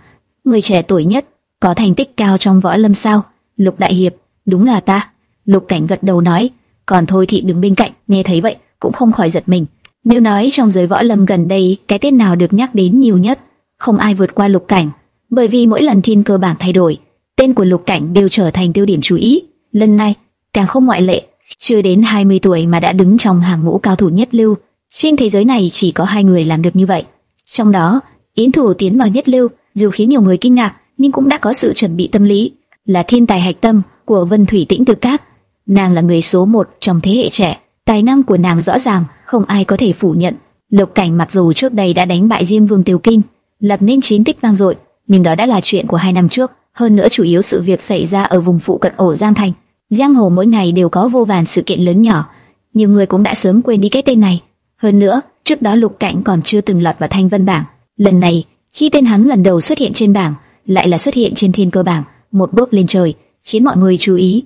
người trẻ tuổi nhất, có thành tích cao trong võ lâm sao? Lục đại hiệp, đúng là ta. Lục Cảnh gật đầu nói, còn thôi thị đứng bên cạnh, nghe thấy vậy cũng không khỏi giật mình. Nếu nói trong giới võ lâm gần đây, cái tên nào được nhắc đến nhiều nhất, không ai vượt qua Lục Cảnh, bởi vì mỗi lần thiên cơ bảng thay đổi, tên của Lục Cảnh đều trở thành tiêu điểm chú ý. Lần này, càng không ngoại lệ chưa đến 20 tuổi mà đã đứng trong hàng ngũ cao thủ nhất lưu. Trên thế giới này chỉ có hai người làm được như vậy. Trong đó, Yến Thủ tiến vào nhất lưu, dù khiến nhiều người kinh ngạc, nhưng cũng đã có sự chuẩn bị tâm lý, là thiên tài hạch tâm của Vân Thủy Tĩnh Từ Các. Nàng là người số một trong thế hệ trẻ, tài năng của nàng rõ ràng, không ai có thể phủ nhận. Lục Cảnh mặc dù trước đây đã đánh bại Diêm Vương tiêu Kinh, lập nên chiến tích vang dội, nhưng đó đã là chuyện của hai năm trước. hơn nữa chủ yếu sự việc xảy ra ở vùng phụ cận ổ Giang Thành. Giang hồ mỗi ngày đều có vô vàn sự kiện lớn nhỏ, nhiều người cũng đã sớm quên đi cái tên này. Hơn nữa, trước đó Lục Cảnh còn chưa từng lọt vào thanh vân bảng. Lần này, khi tên hắn lần đầu xuất hiện trên bảng, lại là xuất hiện trên thiên cơ bảng, một bước lên trời, khiến mọi người chú ý.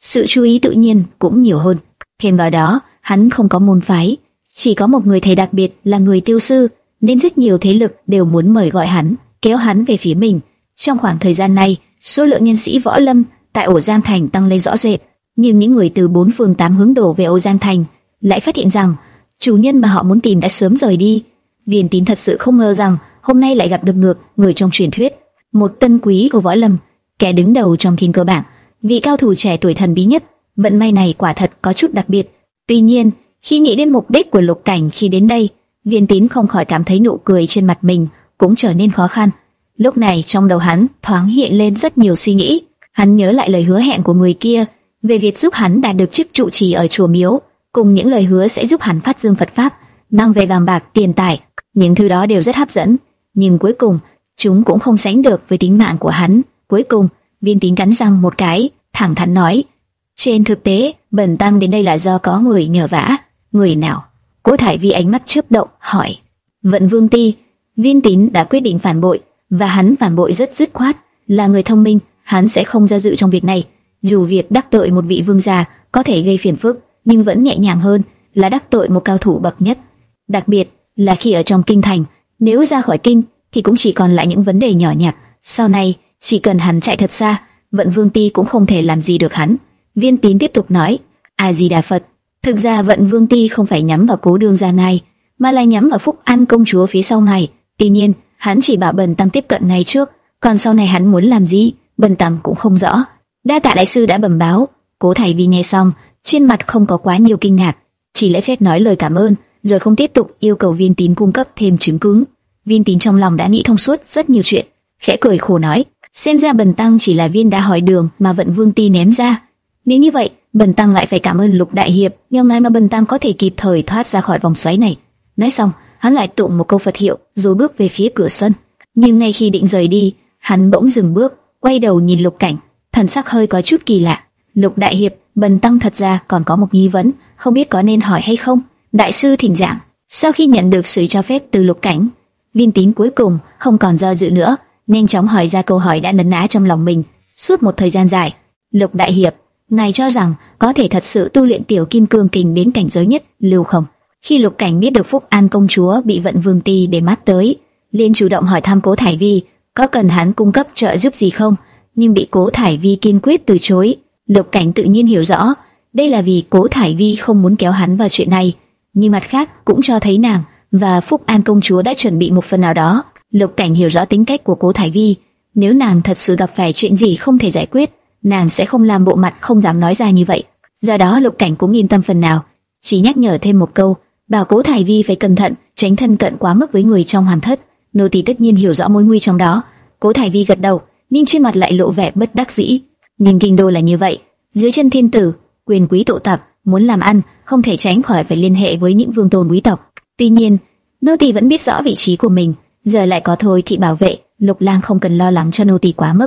Sự chú ý tự nhiên cũng nhiều hơn. Thêm vào đó, hắn không có môn phái, chỉ có một người thầy đặc biệt là người tiêu sư, nên rất nhiều thế lực đều muốn mời gọi hắn, kéo hắn về phía mình. Trong khoảng thời gian này, số lượng nhân sĩ võ lâm tại ổ Giang Thành tăng lên rõ rệt, nhưng những người từ bốn phương tám hướng đổ về ổ Giang Thành lại phát hiện rằng chủ nhân mà họ muốn tìm đã sớm rời đi. Viên Tín thật sự không ngờ rằng hôm nay lại gặp được ngược người trong truyền thuyết, một tân quý của võ lâm, kẻ đứng đầu trong thiên cơ bảng, vị cao thủ trẻ tuổi thần bí nhất. Vận may này quả thật có chút đặc biệt. Tuy nhiên, khi nghĩ đến mục đích của Lục Cảnh khi đến đây, Viên Tín không khỏi cảm thấy nụ cười trên mặt mình cũng trở nên khó khăn. Lúc này trong đầu hắn thoáng hiện lên rất nhiều suy nghĩ. Hắn nhớ lại lời hứa hẹn của người kia về việc giúp hắn đạt được chức trụ trì ở chùa miếu, cùng những lời hứa sẽ giúp hắn phát dương Phật pháp, mang về vàng bạc, tiền tài. Những thứ đó đều rất hấp dẫn, nhưng cuối cùng chúng cũng không sánh được với tính mạng của hắn. Cuối cùng, Viên Tín cắn răng một cái, thẳng thắn nói: "Trên thực tế, bần tăng đến đây là do có người nhờ vả." Người nào? Cố Thải Vi ánh mắt chớp động hỏi. Vận Vương Ti, Viên Tín đã quyết định phản bội, và hắn phản bội rất dứt khoát. Là người thông minh, hắn sẽ không do dự trong việc này. Dù việc đắc tội một vị vương gia có thể gây phiền phức, nhưng vẫn nhẹ nhàng hơn là đắc tội một cao thủ bậc nhất. Đặc biệt là khi ở trong kinh thành, nếu ra khỏi kinh thì cũng chỉ còn lại những vấn đề nhỏ nhặt. Sau này, chỉ cần hắn chạy thật xa, Vận Vương Ti cũng không thể làm gì được hắn. Viên Tín tiếp tục nói: A Di Đà Phật. Thực ra Vận Vương Ti không phải nhắm vào Cố Đường gia này, mà là nhắm vào Phúc An công chúa phía sau này. Tuy nhiên, hắn chỉ bảo Bần Tăng tiếp cận này trước, còn sau này hắn muốn làm gì, Bần Tăng cũng không rõ. Đa tạ đại sư đã bẩm báo. Cố thầy Vi nghe xong, trên mặt không có quá nhiều kinh ngạc, chỉ lễ phép nói lời cảm ơn, rồi không tiếp tục yêu cầu Viên Tín cung cấp thêm chứng cứ. Viên Tín trong lòng đã nghĩ thông suốt rất nhiều chuyện, khẽ cười khổ nói: xem ra Bần Tăng chỉ là viên đá hỏi đường mà Vận Vương Ti ném ra. Nếu như vậy, Bần Tăng lại phải cảm ơn Lục Đại Hiệp, nhờ ngài mà Bần Tăng có thể kịp thời thoát ra khỏi vòng xoáy này. Nói xong, hắn lại tụng một câu Phật hiệu, rồi bước về phía cửa sân. Nhưng ngay khi định rời đi, hắn bỗng dừng bước, quay đầu nhìn Lục Cảnh, thần sắc hơi có chút kỳ lạ. Lục Đại Hiệp, Bần Tăng thật ra còn có một nghi vấn, không biết có nên hỏi hay không. Đại sư thỉnh giảng. Sau khi nhận được sự cho phép từ Lục Cảnh, Viên Tín cuối cùng không còn do dự nữa, nhanh chóng hỏi ra câu hỏi đã nấn ná trong lòng mình suốt một thời gian dài. Lục Đại Hiệp, ngài cho rằng có thể thật sự tu luyện tiểu kim cương kình đến cảnh giới nhất lưu không? Khi Lục Cảnh biết được Phúc An công chúa bị vận vương ti để mắt tới, liền chủ động hỏi thăm Cố Thải Vi có cần hắn cung cấp trợ giúp gì không, nhưng bị Cố Thải Vi kiên quyết từ chối. Lục Cảnh tự nhiên hiểu rõ, đây là vì Cố Thải Vi không muốn kéo hắn vào chuyện này, nhưng mặt khác cũng cho thấy nàng và Phúc An công chúa đã chuẩn bị một phần nào đó. Lục Cảnh hiểu rõ tính cách của Cố thái Vi, nếu nàng thật sự gặp phải chuyện gì không thể giải quyết, nàng sẽ không làm bộ mặt không dám nói ra như vậy. Do đó Lục Cảnh cũng yên tâm phần nào, chỉ nhắc nhở thêm một câu, bảo Cố thái Vi phải cẩn thận, tránh thân cận quá mức với người trong hoàng thất. Nô tỳ tất nhiên hiểu rõ mối nguy trong đó. Cố thái Vi gật đầu, nhưng trên mặt lại lộ vẻ bất đắc dĩ. nhìn kinh đô là như vậy, dưới chân thiên tử, quyền quý tụ tập, muốn làm ăn, không thể tránh khỏi phải liên hệ với những vương tôn quý tộc. Tuy nhiên, nô tỳ vẫn biết rõ vị trí của mình, giờ lại có thôi thị bảo vệ, Lục Lang không cần lo lắng cho nô tỳ quá mức.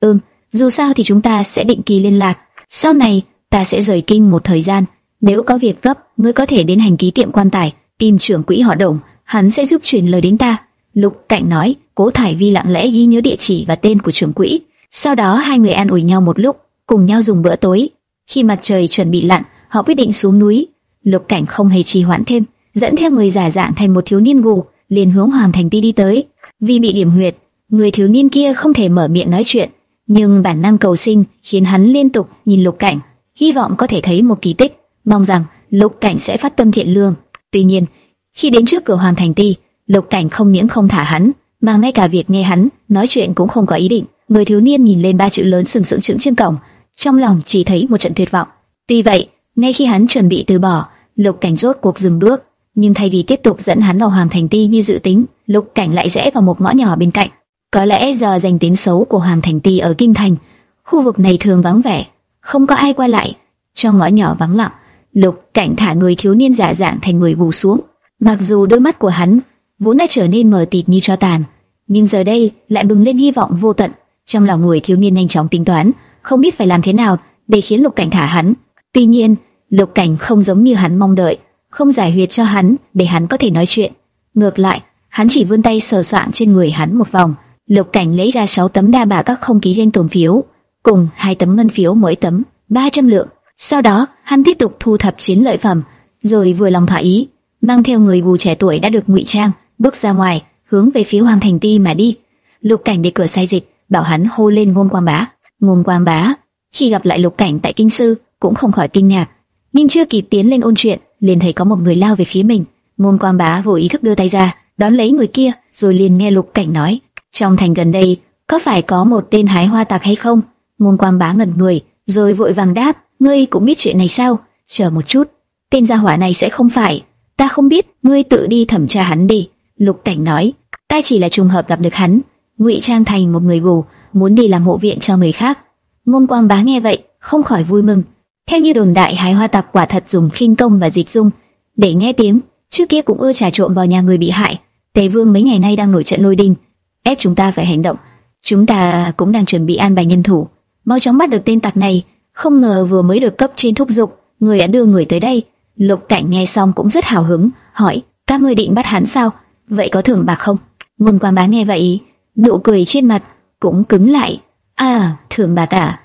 Ừm, dù sao thì chúng ta sẽ định kỳ liên lạc. Sau này ta sẽ rời kinh một thời gian, nếu có việc gấp, ngươi có thể đến hành ký tiệm quan tài, tìm trưởng quỹ họ Đồng, hắn sẽ giúp truyền lời đến ta. Lục Cảnh nói, Cố Thải Vi lặng lẽ ghi nhớ địa chỉ và tên của trưởng quỹ. Sau đó hai người an ủi nhau một lúc, cùng nhau dùng bữa tối. Khi mặt trời chuẩn bị lặn, họ quyết định xuống núi. Lục Cảnh không hề trì hoãn thêm, dẫn theo người giả dạng thành một thiếu niên gù, liền hướng Hoàng Thành Ti đi tới. Vì bị điểm huyệt, người thiếu niên kia không thể mở miệng nói chuyện, nhưng bản năng cầu sinh khiến hắn liên tục nhìn Lục Cảnh, hy vọng có thể thấy một kỳ tích, mong rằng Lục Cảnh sẽ phát tâm thiện lương. Tuy nhiên, khi đến trước cửa Hoàng Thành Ti, Lục Cảnh không những không thả hắn, mà ngay cả việc nghe hắn nói chuyện cũng không có ý định. Người thiếu niên nhìn lên ba chữ lớn sừng sững trững trên cổng, trong lòng chỉ thấy một trận tuyệt vọng. Tuy vậy, ngay khi hắn chuẩn bị từ bỏ, Lục Cảnh rốt cuộc dừng bước, nhưng thay vì tiếp tục dẫn hắn vào Hoàng Thành Ti như dự tính, Lục Cảnh lại rẽ vào một ngõ nhỏ bên cạnh. Có lẽ giờ danh tiếng xấu của Hoàng Thành Ti ở Kim Thành, khu vực này thường vắng vẻ, không có ai qua lại. Trong ngõ nhỏ vắng lặng, Lục Cảnh thả người thiếu niên giả dạng thành người gù xuống. Mặc dù đôi mắt của hắn vốn đã trở nên mờ tịt như cho tàn, nhưng giờ đây lại bừng lên hy vọng vô tận. trong lòng người thiếu niên nhanh chóng tính toán, không biết phải làm thế nào để khiến Lục Cảnh thả hắn. Tuy nhiên, Lục Cảnh không giống như hắn mong đợi, không giải huyệt cho hắn để hắn có thể nói chuyện. Ngược lại, hắn chỉ vươn tay sờ soạng trên người hắn một vòng. Lục Cảnh lấy ra 6 tấm đa bạc các không ký danh tồn phiếu, cùng hai tấm ngân phiếu mỗi tấm 300 lượng. Sau đó, hắn tiếp tục thu thập chiến lợi phẩm, rồi vừa lòng thỏa ý, mang theo người gù trẻ tuổi đã được ngụy trang, bước ra ngoài, hướng về phía Hoàng Thành Ti mà đi. Lục Cảnh để cửa sai dịch, bảo hắn hô lên Ngôn Quang Bá. Ngôn Quang Bá, khi gặp lại Lục Cảnh tại kinh sư, cũng không khỏi kinh ngạc, nhưng chưa kịp tiến lên ôn chuyện, liền thấy có một người lao về phía mình. Ngôn Quang Bá vô ý thức đưa tay ra, đón lấy người kia, rồi liền nghe Lục Cảnh nói: "Trong thành gần đây, có phải có một tên hái hoa tạc hay không?" Ngôn Quang Bá ngẩn người, rồi vội vàng đáp: "Ngươi cũng biết chuyện này sao? Chờ một chút, tên gia hỏa này sẽ không phải." "Ta không biết, ngươi tự đi thẩm tra hắn đi." Lục Cảnh nói: "Ta chỉ là trùng hợp gặp được hắn." ngụy trang thành một người gù, muốn đi làm hộ viện cho người khác. Ngôn Quang Bá nghe vậy, không khỏi vui mừng. Theo như đồn đại hái hoa tạp quả thật dùng khinh công và dịch dung để nghe tiếng, trước kia cũng ưa trà trộn vào nhà người bị hại. Tề Vương mấy ngày nay đang nổi trận lôi đình, ép chúng ta phải hành động. Chúng ta cũng đang chuẩn bị an bài nhân thủ, mau chóng bắt được tên tặc này. Không ngờ vừa mới được cấp trên thúc giục, người đã đưa người tới đây. Lục Cảnh nghe xong cũng rất hào hứng, hỏi: các ngươi định bắt hắn sao? Vậy có thưởng bạc không? Ngôn quan Bá nghe vậy, nụ cười trên mặt cũng cứng lại. À, thưởng bạc à?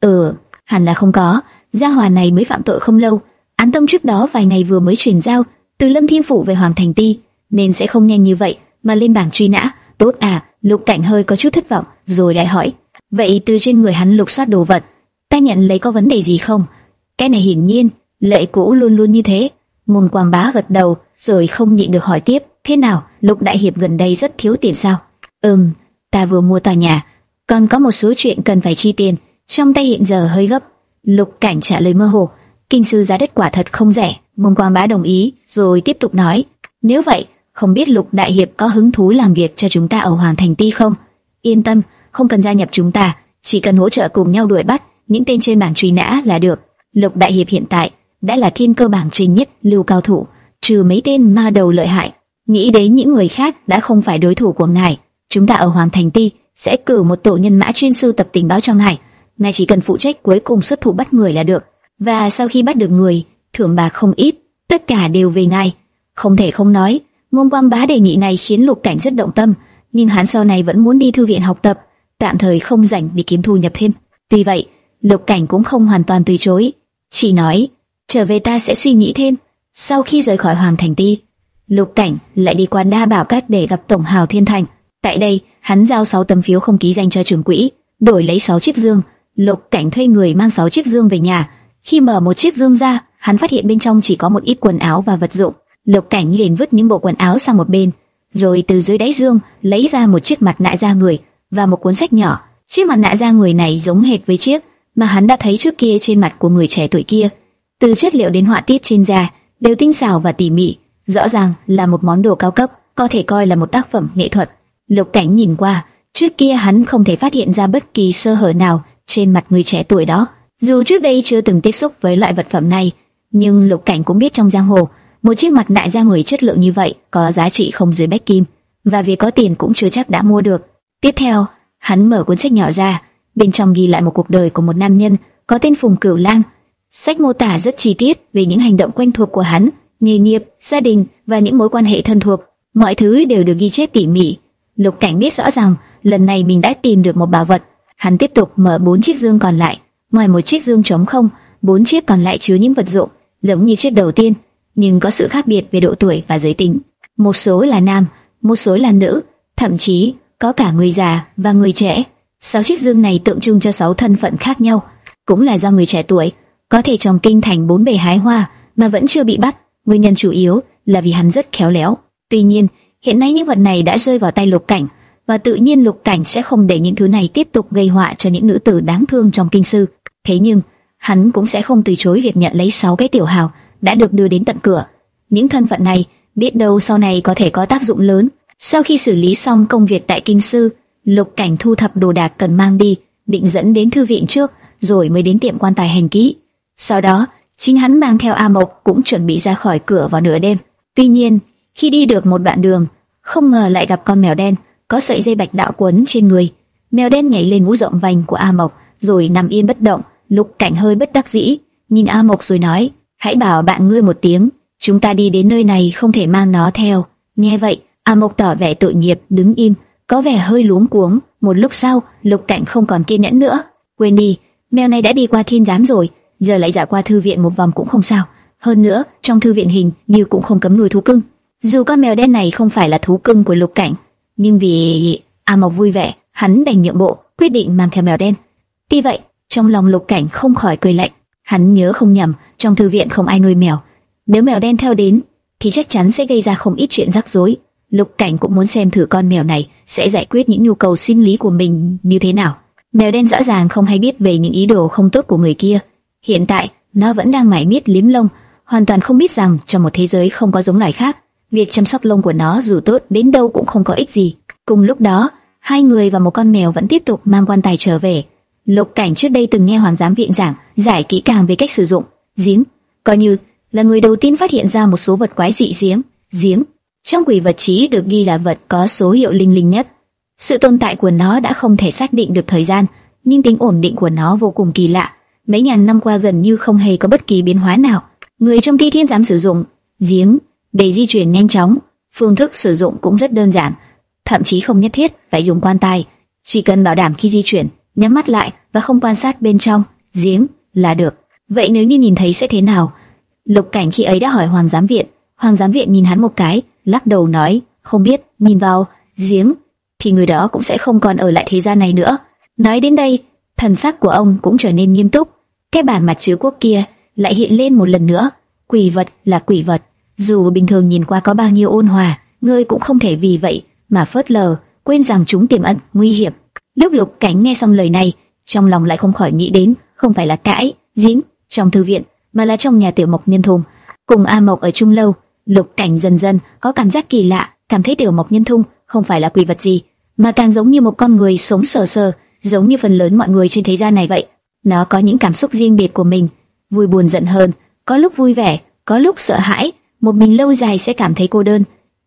Ừ, hẳn là không có. Gia Hòa này mới phạm tội không lâu, án tâm trước đó vài ngày vừa mới chuyển giao từ Lâm Thiên phủ về Hoàng Thành Ti, nên sẽ không nhanh như vậy mà lên bảng truy nã. Tốt à? Lục Cảnh hơi có chút thất vọng, rồi lại hỏi: vậy từ trên người hắn lục soát đồ vật, ta nhận lấy có vấn đề gì không? Cái này hiển nhiên, lệ cũ luôn luôn như thế. Môn Quang Bá gật đầu, rồi không nhịn được hỏi tiếp: thế nào? Lục Đại hiệp gần đây rất thiếu tiền sao? Ừm, ta vừa mua tòa nhà, còn có một số chuyện cần phải chi tiền, trong tay hiện giờ hơi gấp. Lục Cảnh trả lời mơ hồ, kinh sư giá đất quả thật không rẻ. Môn Quang Bá đồng ý, rồi tiếp tục nói, nếu vậy, không biết Lục Đại Hiệp có hứng thú làm việc cho chúng ta ở Hoàng Thành Ti không? Yên tâm, không cần gia nhập chúng ta, chỉ cần hỗ trợ cùng nhau đuổi bắt những tên trên bảng truy nã là được. Lục Đại Hiệp hiện tại đã là thiên cơ bảng trình nhất lưu cao thủ, trừ mấy tên ma đầu lợi hại. Nghĩ đến những người khác đã không phải đối thủ của ngài, chúng ta ở Hoàng Thành Ti sẽ cử một tổ nhân mã chuyên sưu tập tình báo cho ngài. Ngài chỉ cần phụ trách cuối cùng xuất thủ bắt người là được. Và sau khi bắt được người, thưởng bạc không ít, tất cả đều về ngài. Không thể không nói, ngôn quang bá đề nghị này khiến lục cảnh rất động tâm, nhưng hắn sau này vẫn muốn đi thư viện học tập, tạm thời không rảnh để kiếm thu nhập thêm. Tuy vậy, lục cảnh cũng không hoàn toàn từ chối, chỉ nói trở về ta sẽ suy nghĩ thêm. Sau khi rời khỏi Hoàng Thành Ti, lục cảnh lại đi qua đa bảo cát để gặp tổng hào thiên thành. Tại đây, hắn giao 6 tấm phiếu không ký danh cho trưởng quỹ, đổi lấy 6 chiếc dương. Lục Cảnh thuê người mang 6 chiếc dương về nhà. Khi mở một chiếc dương ra, hắn phát hiện bên trong chỉ có một ít quần áo và vật dụng. Lục Cảnh liền vứt những bộ quần áo sang một bên, rồi từ dưới đáy dương lấy ra một chiếc mặt nạ da người và một cuốn sách nhỏ. Chiếc mặt nạ da người này giống hệt với chiếc mà hắn đã thấy trước kia trên mặt của người trẻ tuổi kia. Từ chất liệu đến họa tiết trên da đều tinh xảo và tỉ mỉ, rõ ràng là một món đồ cao cấp, có thể coi là một tác phẩm nghệ thuật. Lục Cảnh nhìn qua, trước kia hắn không thể phát hiện ra bất kỳ sơ hở nào trên mặt người trẻ tuổi đó. Dù trước đây chưa từng tiếp xúc với loại vật phẩm này, nhưng Lục Cảnh cũng biết trong giang hồ, một chiếc mặt nạ da người chất lượng như vậy có giá trị không dưới bách kim, và vì có tiền cũng chưa chắc đã mua được. Tiếp theo, hắn mở cuốn sách nhỏ ra, bên trong ghi lại một cuộc đời của một nam nhân có tên Phùng Cửu Lang. Sách mô tả rất chi tiết về những hành động quen thuộc của hắn, nghề nghiệp, gia đình và những mối quan hệ thân thuộc. Mọi thứ đều được ghi chép tỉ mỉ, Lục Cảnh biết rõ rằng lần này mình đã tìm được một bảo vật. Hắn tiếp tục mở bốn chiếc dương còn lại, ngoài một chiếc dương trống không, bốn chiếc còn lại chứa những vật dụng giống như chiếc đầu tiên, nhưng có sự khác biệt về độ tuổi và giới tính. Một số là nam, một số là nữ, thậm chí có cả người già và người trẻ. Sáu chiếc dương này tượng trưng cho sáu thân phận khác nhau, cũng là do người trẻ tuổi có thể trồng kinh thành bốn bề hái hoa mà vẫn chưa bị bắt. Nguyên nhân chủ yếu là vì hắn rất khéo léo. Tuy nhiên, Hiện nay những vật này đã rơi vào tay Lục Cảnh, và tự nhiên Lục Cảnh sẽ không để những thứ này tiếp tục gây họa cho những nữ tử đáng thương trong kinh sư. Thế nhưng, hắn cũng sẽ không từ chối việc nhận lấy sáu cái tiểu hào đã được đưa đến tận cửa. Những thân phận này, biết đâu sau này có thể có tác dụng lớn. Sau khi xử lý xong công việc tại kinh sư, Lục Cảnh thu thập đồ đạc cần mang đi, định dẫn đến thư viện trước, rồi mới đến tiệm quan tài hành kỹ. Sau đó, chính hắn mang theo A Mộc cũng chuẩn bị ra khỏi cửa vào nửa đêm. Tuy nhiên, khi đi được một đoạn đường, không ngờ lại gặp con mèo đen có sợi dây bạch đạo quấn trên người. Mèo đen nhảy lên mũ rộng vành của A Mộc, rồi nằm yên bất động. Lục Cảnh hơi bất đắc dĩ, nhìn A Mộc rồi nói: "Hãy bảo bạn ngươi một tiếng, chúng ta đi đến nơi này không thể mang nó theo." Nghe vậy, A Mộc tỏ vẻ tội nghiệp, đứng im, có vẻ hơi luống cuống. Một lúc sau, Lục Cảnh không còn kiên nhẫn nữa, quên đi, mèo này đã đi qua thiên giám rồi, giờ lại dạo qua thư viện một vòng cũng không sao. Hơn nữa, trong thư viện hình như cũng không cấm nuôi thú cưng. Dù con mèo đen này không phải là thú cưng của Lục Cảnh, nhưng vì A Mộc vui vẻ, hắn đành nhượng bộ, quyết định mang theo mèo đen. Tuy vậy, trong lòng Lục Cảnh không khỏi cười lạnh. Hắn nhớ không nhầm, trong thư viện không ai nuôi mèo. Nếu mèo đen theo đến, thì chắc chắn sẽ gây ra không ít chuyện rắc rối. Lục Cảnh cũng muốn xem thử con mèo này sẽ giải quyết những nhu cầu sinh lý của mình như thế nào. Mèo đen rõ ràng không hay biết về những ý đồ không tốt của người kia. Hiện tại, nó vẫn đang mải miết liếm lông, hoàn toàn không biết rằng trong một thế giới không có giống loài khác, việc chăm sóc lông của nó dù tốt đến đâu cũng không có ích gì. Cùng lúc đó, hai người và một con mèo vẫn tiếp tục mang quan tài trở về. Lục Cảnh trước đây từng nghe Hoàng giám viện giảng giải kỹ càng về cách sử dụng giếng, coi như là người đầu tiên phát hiện ra một số vật quái dị giếng. Giếng trong quỷ vật trí được ghi là vật có số hiệu linh linh nhất. Sự tồn tại của nó đã không thể xác định được thời gian, nhưng tính ổn định của nó vô cùng kỳ lạ. Mấy ngàn năm qua gần như không hề có bất kỳ biến hóa nào. Người trong thi thiên dám sử dụng giếng để di chuyển nhanh chóng, phương thức sử dụng cũng rất đơn giản, thậm chí không nhất thiết phải dùng quan tài, chỉ cần bảo đảm khi di chuyển, nhắm mắt lại và không quan sát bên trong giếng là được. Vậy nếu như nhìn thấy sẽ thế nào? Lục Cảnh khi ấy đã hỏi Hoàng giám viện, Hoàng giám viện nhìn hắn một cái, lắc đầu nói, không biết, nhìn vào giếng thì người đó cũng sẽ không còn ở lại thế gian này nữa. Nói đến đây, thần sắc của ông cũng trở nên nghiêm túc. Cái bản mặt chứa quốc kia lại hiện lên một lần nữa. Quỷ vật là quỷ vật, dù bình thường nhìn qua có bao nhiêu ôn hòa, ngươi cũng không thể vì vậy mà phớt lờ, quên rằng chúng tiềm ẩn nguy hiểm. Lúc Lục Cảnh nghe xong lời này, trong lòng lại không khỏi nghĩ đến, không phải là cãi, dính trong thư viện, mà là trong nhà tiểu Mộc Nhân Thùng, cùng A Mộc ở chung lâu. Lục Cảnh dần dần có cảm giác kỳ lạ, cảm thấy tiểu Mộc Nhân Thung không phải là quỷ vật gì, mà càng giống như một con người sống sờ sờ, giống như phần lớn mọi người trên thế gian này vậy. Nó có những cảm xúc riêng biệt của mình, vui buồn giận hờn, có lúc vui vẻ, có lúc sợ hãi, một mình lâu dài sẽ cảm thấy cô đơn.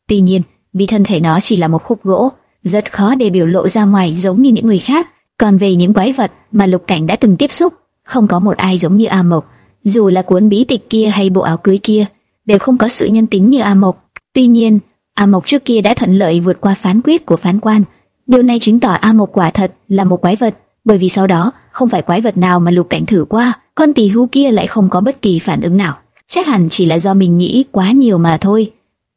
Tuy nhiên, vì thân thể nó chỉ là một khúc gỗ, rất khó để biểu lộ ra ngoài giống như những người khác. Còn về những quái vật mà Lục Cảnh đã từng tiếp xúc, không có một ai giống như A Mộc, dù là cuốn bí tịch kia hay bộ áo cưới kia, đều không có sự nhân tính như A Mộc. Tuy nhiên, A Mộc trước kia đã thuận lợi vượt qua phán quyết của phán quan, điều này chứng tỏ A Mộc quả thật là một quái vật, bởi vì sau đó không phải quái vật nào mà Lục Cảnh thử qua, con tỷ hưu kia lại không có bất kỳ phản ứng nào. Chắc hẳn chỉ là do mình nghĩ quá nhiều mà thôi.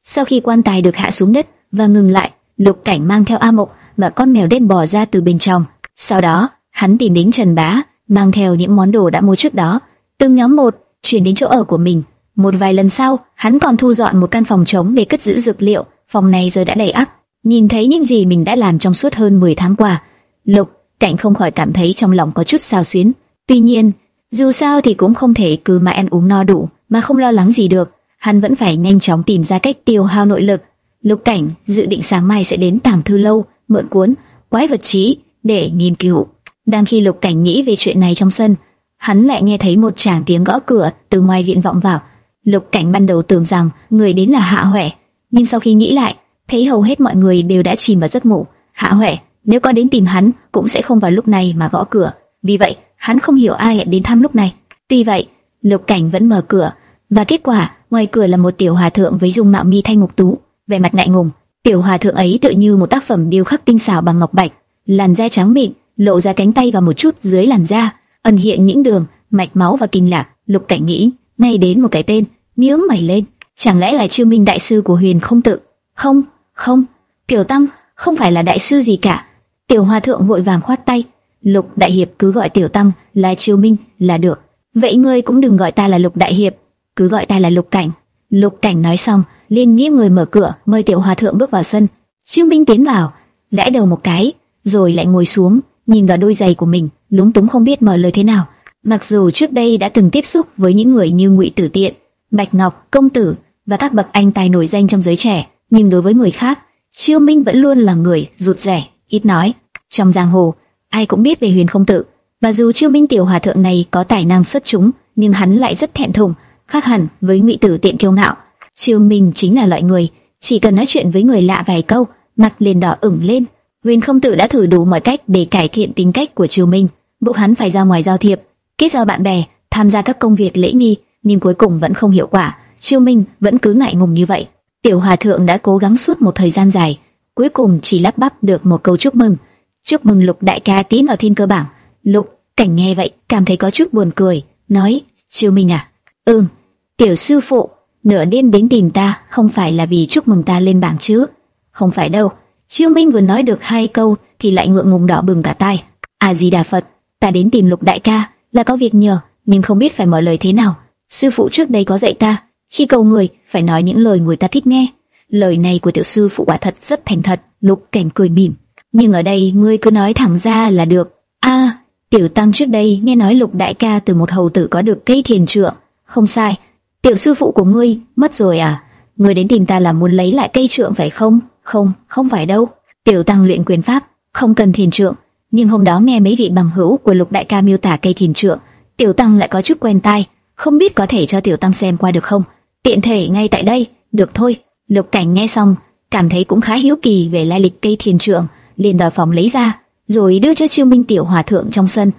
Sau khi quan tài được hạ xuống đất và ngừng lại, Lục Cảnh mang theo A Mộc và con mèo đen bò ra từ bên trong. Sau đó, hắn tìm đến Trần Bá, mang theo những món đồ đã mua trước đó, từng nhóm một chuyển đến chỗ ở của mình. Một vài lần sau, hắn còn thu dọn một căn phòng trống để cất giữ dược liệu. Phòng này giờ đã đầy ắp. Nhìn thấy những gì mình đã làm trong suốt hơn 10 tháng qua, Lục Cảnh không khỏi cảm thấy trong lòng có chút sao xuyến. Tuy nhiên, dù sao thì cũng không thể cứ mà ăn uống no đủ mà không lo lắng gì được. Hắn vẫn phải nhanh chóng tìm ra cách tiêu hao nội lực. Lục Cảnh dự định sáng mai sẽ đến Tàng Thư lâu mượn cuốn Quái vật trí để nghiên cứu. Đang khi Lục Cảnh nghĩ về chuyện này trong sân, hắn lại nghe thấy một tràng tiếng gõ cửa từ ngoài viện vọng vào. Lục Cảnh ban đầu tưởng rằng người đến là Hạ Huệ, nhưng sau khi nghĩ lại, thấy hầu hết mọi người đều đã chìm vào giấc ngủ. Hạ Huệ, nếu có đến tìm hắn, cũng sẽ không vào lúc này mà gõ cửa. Vì vậy, hắn không hiểu ai lại đến thăm lúc này. Tuy vậy, Lục Cảnh vẫn mở cửa, và kết quả, ngoài cửa là một tiểu hòa thượng với dung mạo mi thanh mục tú, vẻ mặt ngại ngùng. Tiểu hòa thượng ấy tựa như một tác phẩm điêu khắc tinh xảo bằng ngọc bạch, làn da trắng mịn, lộ ra cánh tay và một chút dưới làn da, ẩn hiện những đường mạch máu và kinh lạc. Lục Cảnh nghĩ, ngay đến một cái tên, nhướng mày lên, chẳng lẽ là Chư Minh đại sư của Huyền không tự? Không, không, Tiểu Tăng không phải là đại sư gì cả. Tiểu Hòa thượng vội vàng khoát tay, Lục đại hiệp cứ gọi Tiểu Tăng là Chiêu Minh là được. Vậy ngươi cũng đừng gọi ta là Lục đại hiệp, cứ gọi ta là Lục Cảnh. Lục Cảnh nói xong, liền nghiêng người mở cửa, mời Tiểu Hòa thượng bước vào sân. Trương Minh tiến vào, lẽ đầu một cái, rồi lại ngồi xuống, nhìn vào đôi giày của mình, lúng túng không biết mở lời thế nào. Mặc dù trước đây đã từng tiếp xúc với những người như Ngụy Tử Tiện, Bạch Ngọc, công tử và các bậc anh tài nổi danh trong giới trẻ, nhưng đối với người khác, Trương Minh vẫn luôn là người rụt rẻ, ít nói. Trong giang hồ, ai cũng biết về Huyền Không Tự, và dù Chiêu Minh tiểu hòa thượng này có tài năng xuất chúng, nhưng hắn lại rất thẹn thùng, khác hẳn với Ngụy Tử Tiện kiêu ngạo. Chiêu Minh chính là loại người chỉ cần nói chuyện với người lạ vài câu, mặt liền đỏ ửng lên, Huyền không tự đã thử đủ mọi cách để cải thiện tính cách của Triều Minh, buộc hắn phải ra ngoài giao thiệp, kết giao bạn bè, tham gia các công việc lễ nghi, nhưng cuối cùng vẫn không hiệu quả. Triều Minh vẫn cứ ngại ngùng như vậy. Tiểu Hòa thượng đã cố gắng suốt một thời gian dài, cuối cùng chỉ lắp bắp được một câu chúc mừng. Chúc mừng Lục đại ca tiến ở thiên cơ bảng. Lục Cảnh nghe vậy, cảm thấy có chút buồn cười, nói: Chiêu Minh à, ừm, tiểu sư phụ, nửa đêm đến tìm ta, không phải là vì chúc mừng ta lên bảng chứ?" "Không phải đâu." Chiêu Minh vừa nói được hai câu thì lại ngượng ngùng đỏ bừng cả tai. "A Di Đà Phật, ta đến tìm Lục đại ca là có việc nhờ, nhưng không biết phải mở lời thế nào. Sư phụ trước đây có dạy ta, khi cầu người phải nói những lời người ta thích nghe." Lời này của tiểu sư phụ quả thật rất thành thật. Lục Cảnh cười mỉm, "Nhưng ở đây ngươi cứ nói thẳng ra là được." "A, Tiểu tăng trước đây nghe nói lục đại ca từ một hầu tử có được cây thiền trượng, không sai. Tiểu sư phụ của ngươi mất rồi à? Ngươi đến tìm ta là muốn lấy lại cây trượng phải không? Không, không phải đâu. Tiểu tăng luyện quyền pháp, không cần thiền trượng. Nhưng hôm đó nghe mấy vị bằng hữu của lục đại ca miêu tả cây thiền trượng, tiểu tăng lại có chút quen tai, không biết có thể cho tiểu tăng xem qua được không? Tiện thể ngay tại đây, được thôi. Lục cảnh nghe xong, cảm thấy cũng khá hiếu kỳ về lai lịch cây thiền trượng, liền đòi phòng lấy ra rồi đưa cho Trương Minh tiểu hòa thượng trong sân.